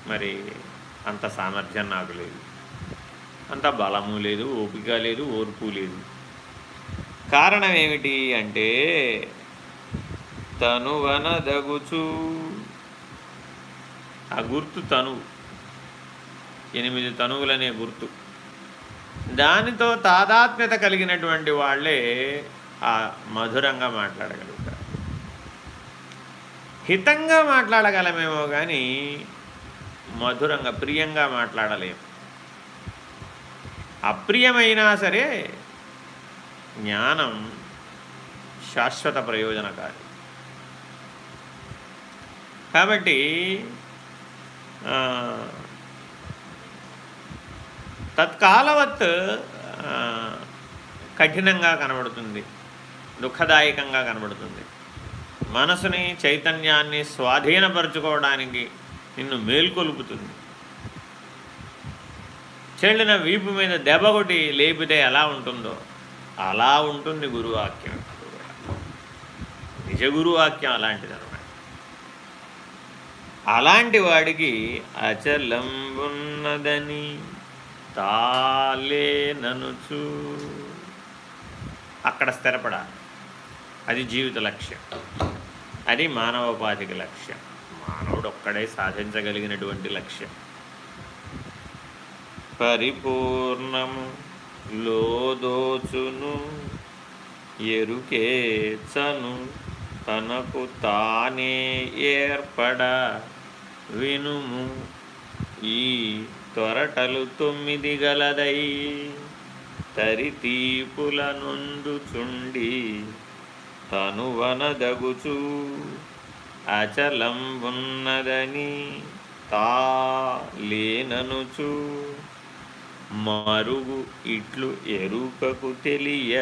మరి అంత సామర్థ్యం నాకు లేదు. అంత బలము లేదు ఓపిక లేదు ఓర్పు లేదు. కారణం ఏమిటి అంటే తనువనదగుచు ఆ గుర్తు తనువు ఎనిమిది తనువులనే గుర్తు. దానితో తాదాత్మ్యత కలిగినటువంటి వాళ్ళే ఆ మధురంగా మాట్లాడగలుగుతారు. హితంగా మాట్లాడగలమేమో కానీ మధురంగా ప్రియంగా మాట్లాడలేము. అప్రియమైనా సరే జ్ఞానం శాశ్వత ప్రయోజనకారి. కాబట్టి తత్కాలవత్ కఠినంగా కనబడుతుంది దుఃఖదాయకంగా కనబడుతుంది. మనసుని చైతన్యాన్ని స్వాధీనపరచుకోవడానికి నిన్ను మేల్కొలుపుతుంది. చెల్లిన వీపు మీద దెబ్బ లేపితే ఎలా ఉంటుందో అలా ఉంటుంది గురువాక్యం. నిజ గురువాక్యం అలాంటిది అనమాట అలాంటి వాడికి అచలంబున్నదని తాలేననుచు అక్కడ స్థిరపడాలి. అది జీవిత లక్ష్యం. అది మానవోపాధికి లక్ష్యం. మానవుడు ఒక్కడే సాధించగలిగినటువంటి లక్ష్యం. పరిపూర్ణము లోదోచును. ఎరుకేచను తనకు తానే ఏర్పడ వినుము. ఈ త్వరటలు తొమ్మిది గలదై తరితీపుల నొందుచుండి తనువనదగుచు అచలంబున్నదని తా లేననుచు మరుగు ఇట్లు ఎరుకకు తెలియ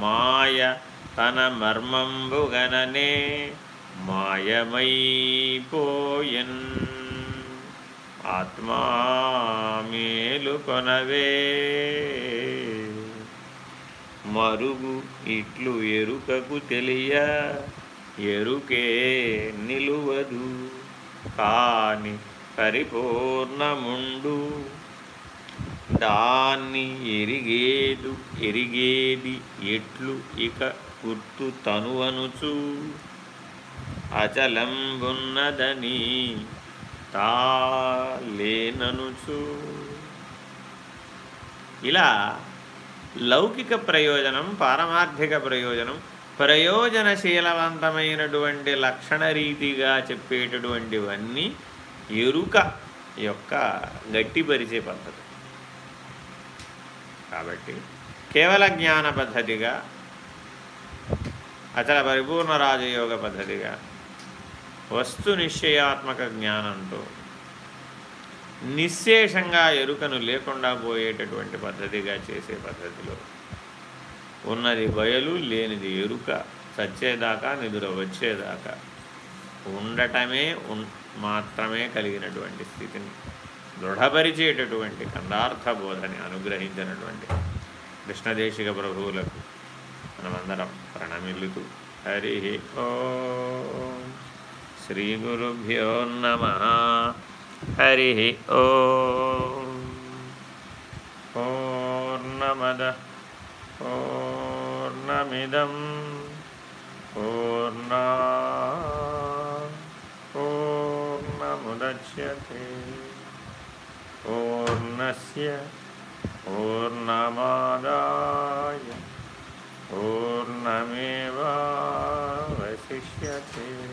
మాయ తన మర్మంబుగననే మాయమైపోయన్ ఆత్మా మేలుకొనవే మరుగు ఇట్లు ఎరుకకు తెలియ ఎరుకే నిలువదు. కాని పరిపూర్ణముండు దాన్ని ఎరిగేదు ఎరిగేది ఎట్లు ఇక గుర్తు తనువనుచు. అచలంబున్నదని తాలేననుచు ఇలా లౌకిక ప్రయోజనం పారమార్థిక ప్రయోజనం ప్రయోజనశీలవంతమైనటువంటి లక్షణ రీతిగా చెప్పేటటువంటివన్నీ ఎరుక యొక్క గట్టిపరిచే పద్ధతి. కాబట్టి కేవల జ్ఞాన పద్ధతిగా అచల పరిపూర్ణ రాజయోగ పద్ధతిగా వస్తు నిశ్చయాత్మక జ్ఞానంతో నిశ్శేషంగా ఎరుకను లేకుండా పోయేటటువంటి పద్ధతిగా చేసే పద్ధతిలో ఉన్నది బయలు లేనిది ఎరుక చచ్చేదాకా నిధుల వచ్చేదాకా ఉండటమే మాత్రమే కలిగినటువంటి స్థితిని దృఢపరిచేటటువంటి కందార్థ బోధని అనుగ్రహించినటువంటి కృష్ణదేశిక ప్రభువులకు మనమందరం ప్రణమిల్లుతూ హరి ఓ శ్రీ గురుభ్యో నమ హరి ఓ పూర్ణమద పూర్ణమిదం పూర్ణా పూర్ణముద్యతే पूर्णस्य पूर्णमादाय पूर्णमेवावशिष्यते ॐ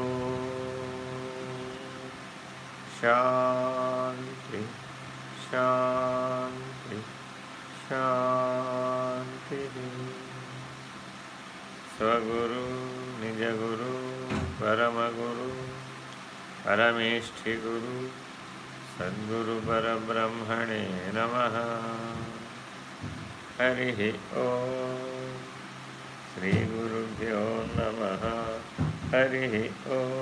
శాంతి శాంతి శాంతి. స్వగురు నిజగురు పరమగురు పరమేష్ఠి గురు సద్గురు పరబ్రహ్మణే నమ. హరి ఓ. శ్రీ గురుభ్యో నమ. హరి ఓ.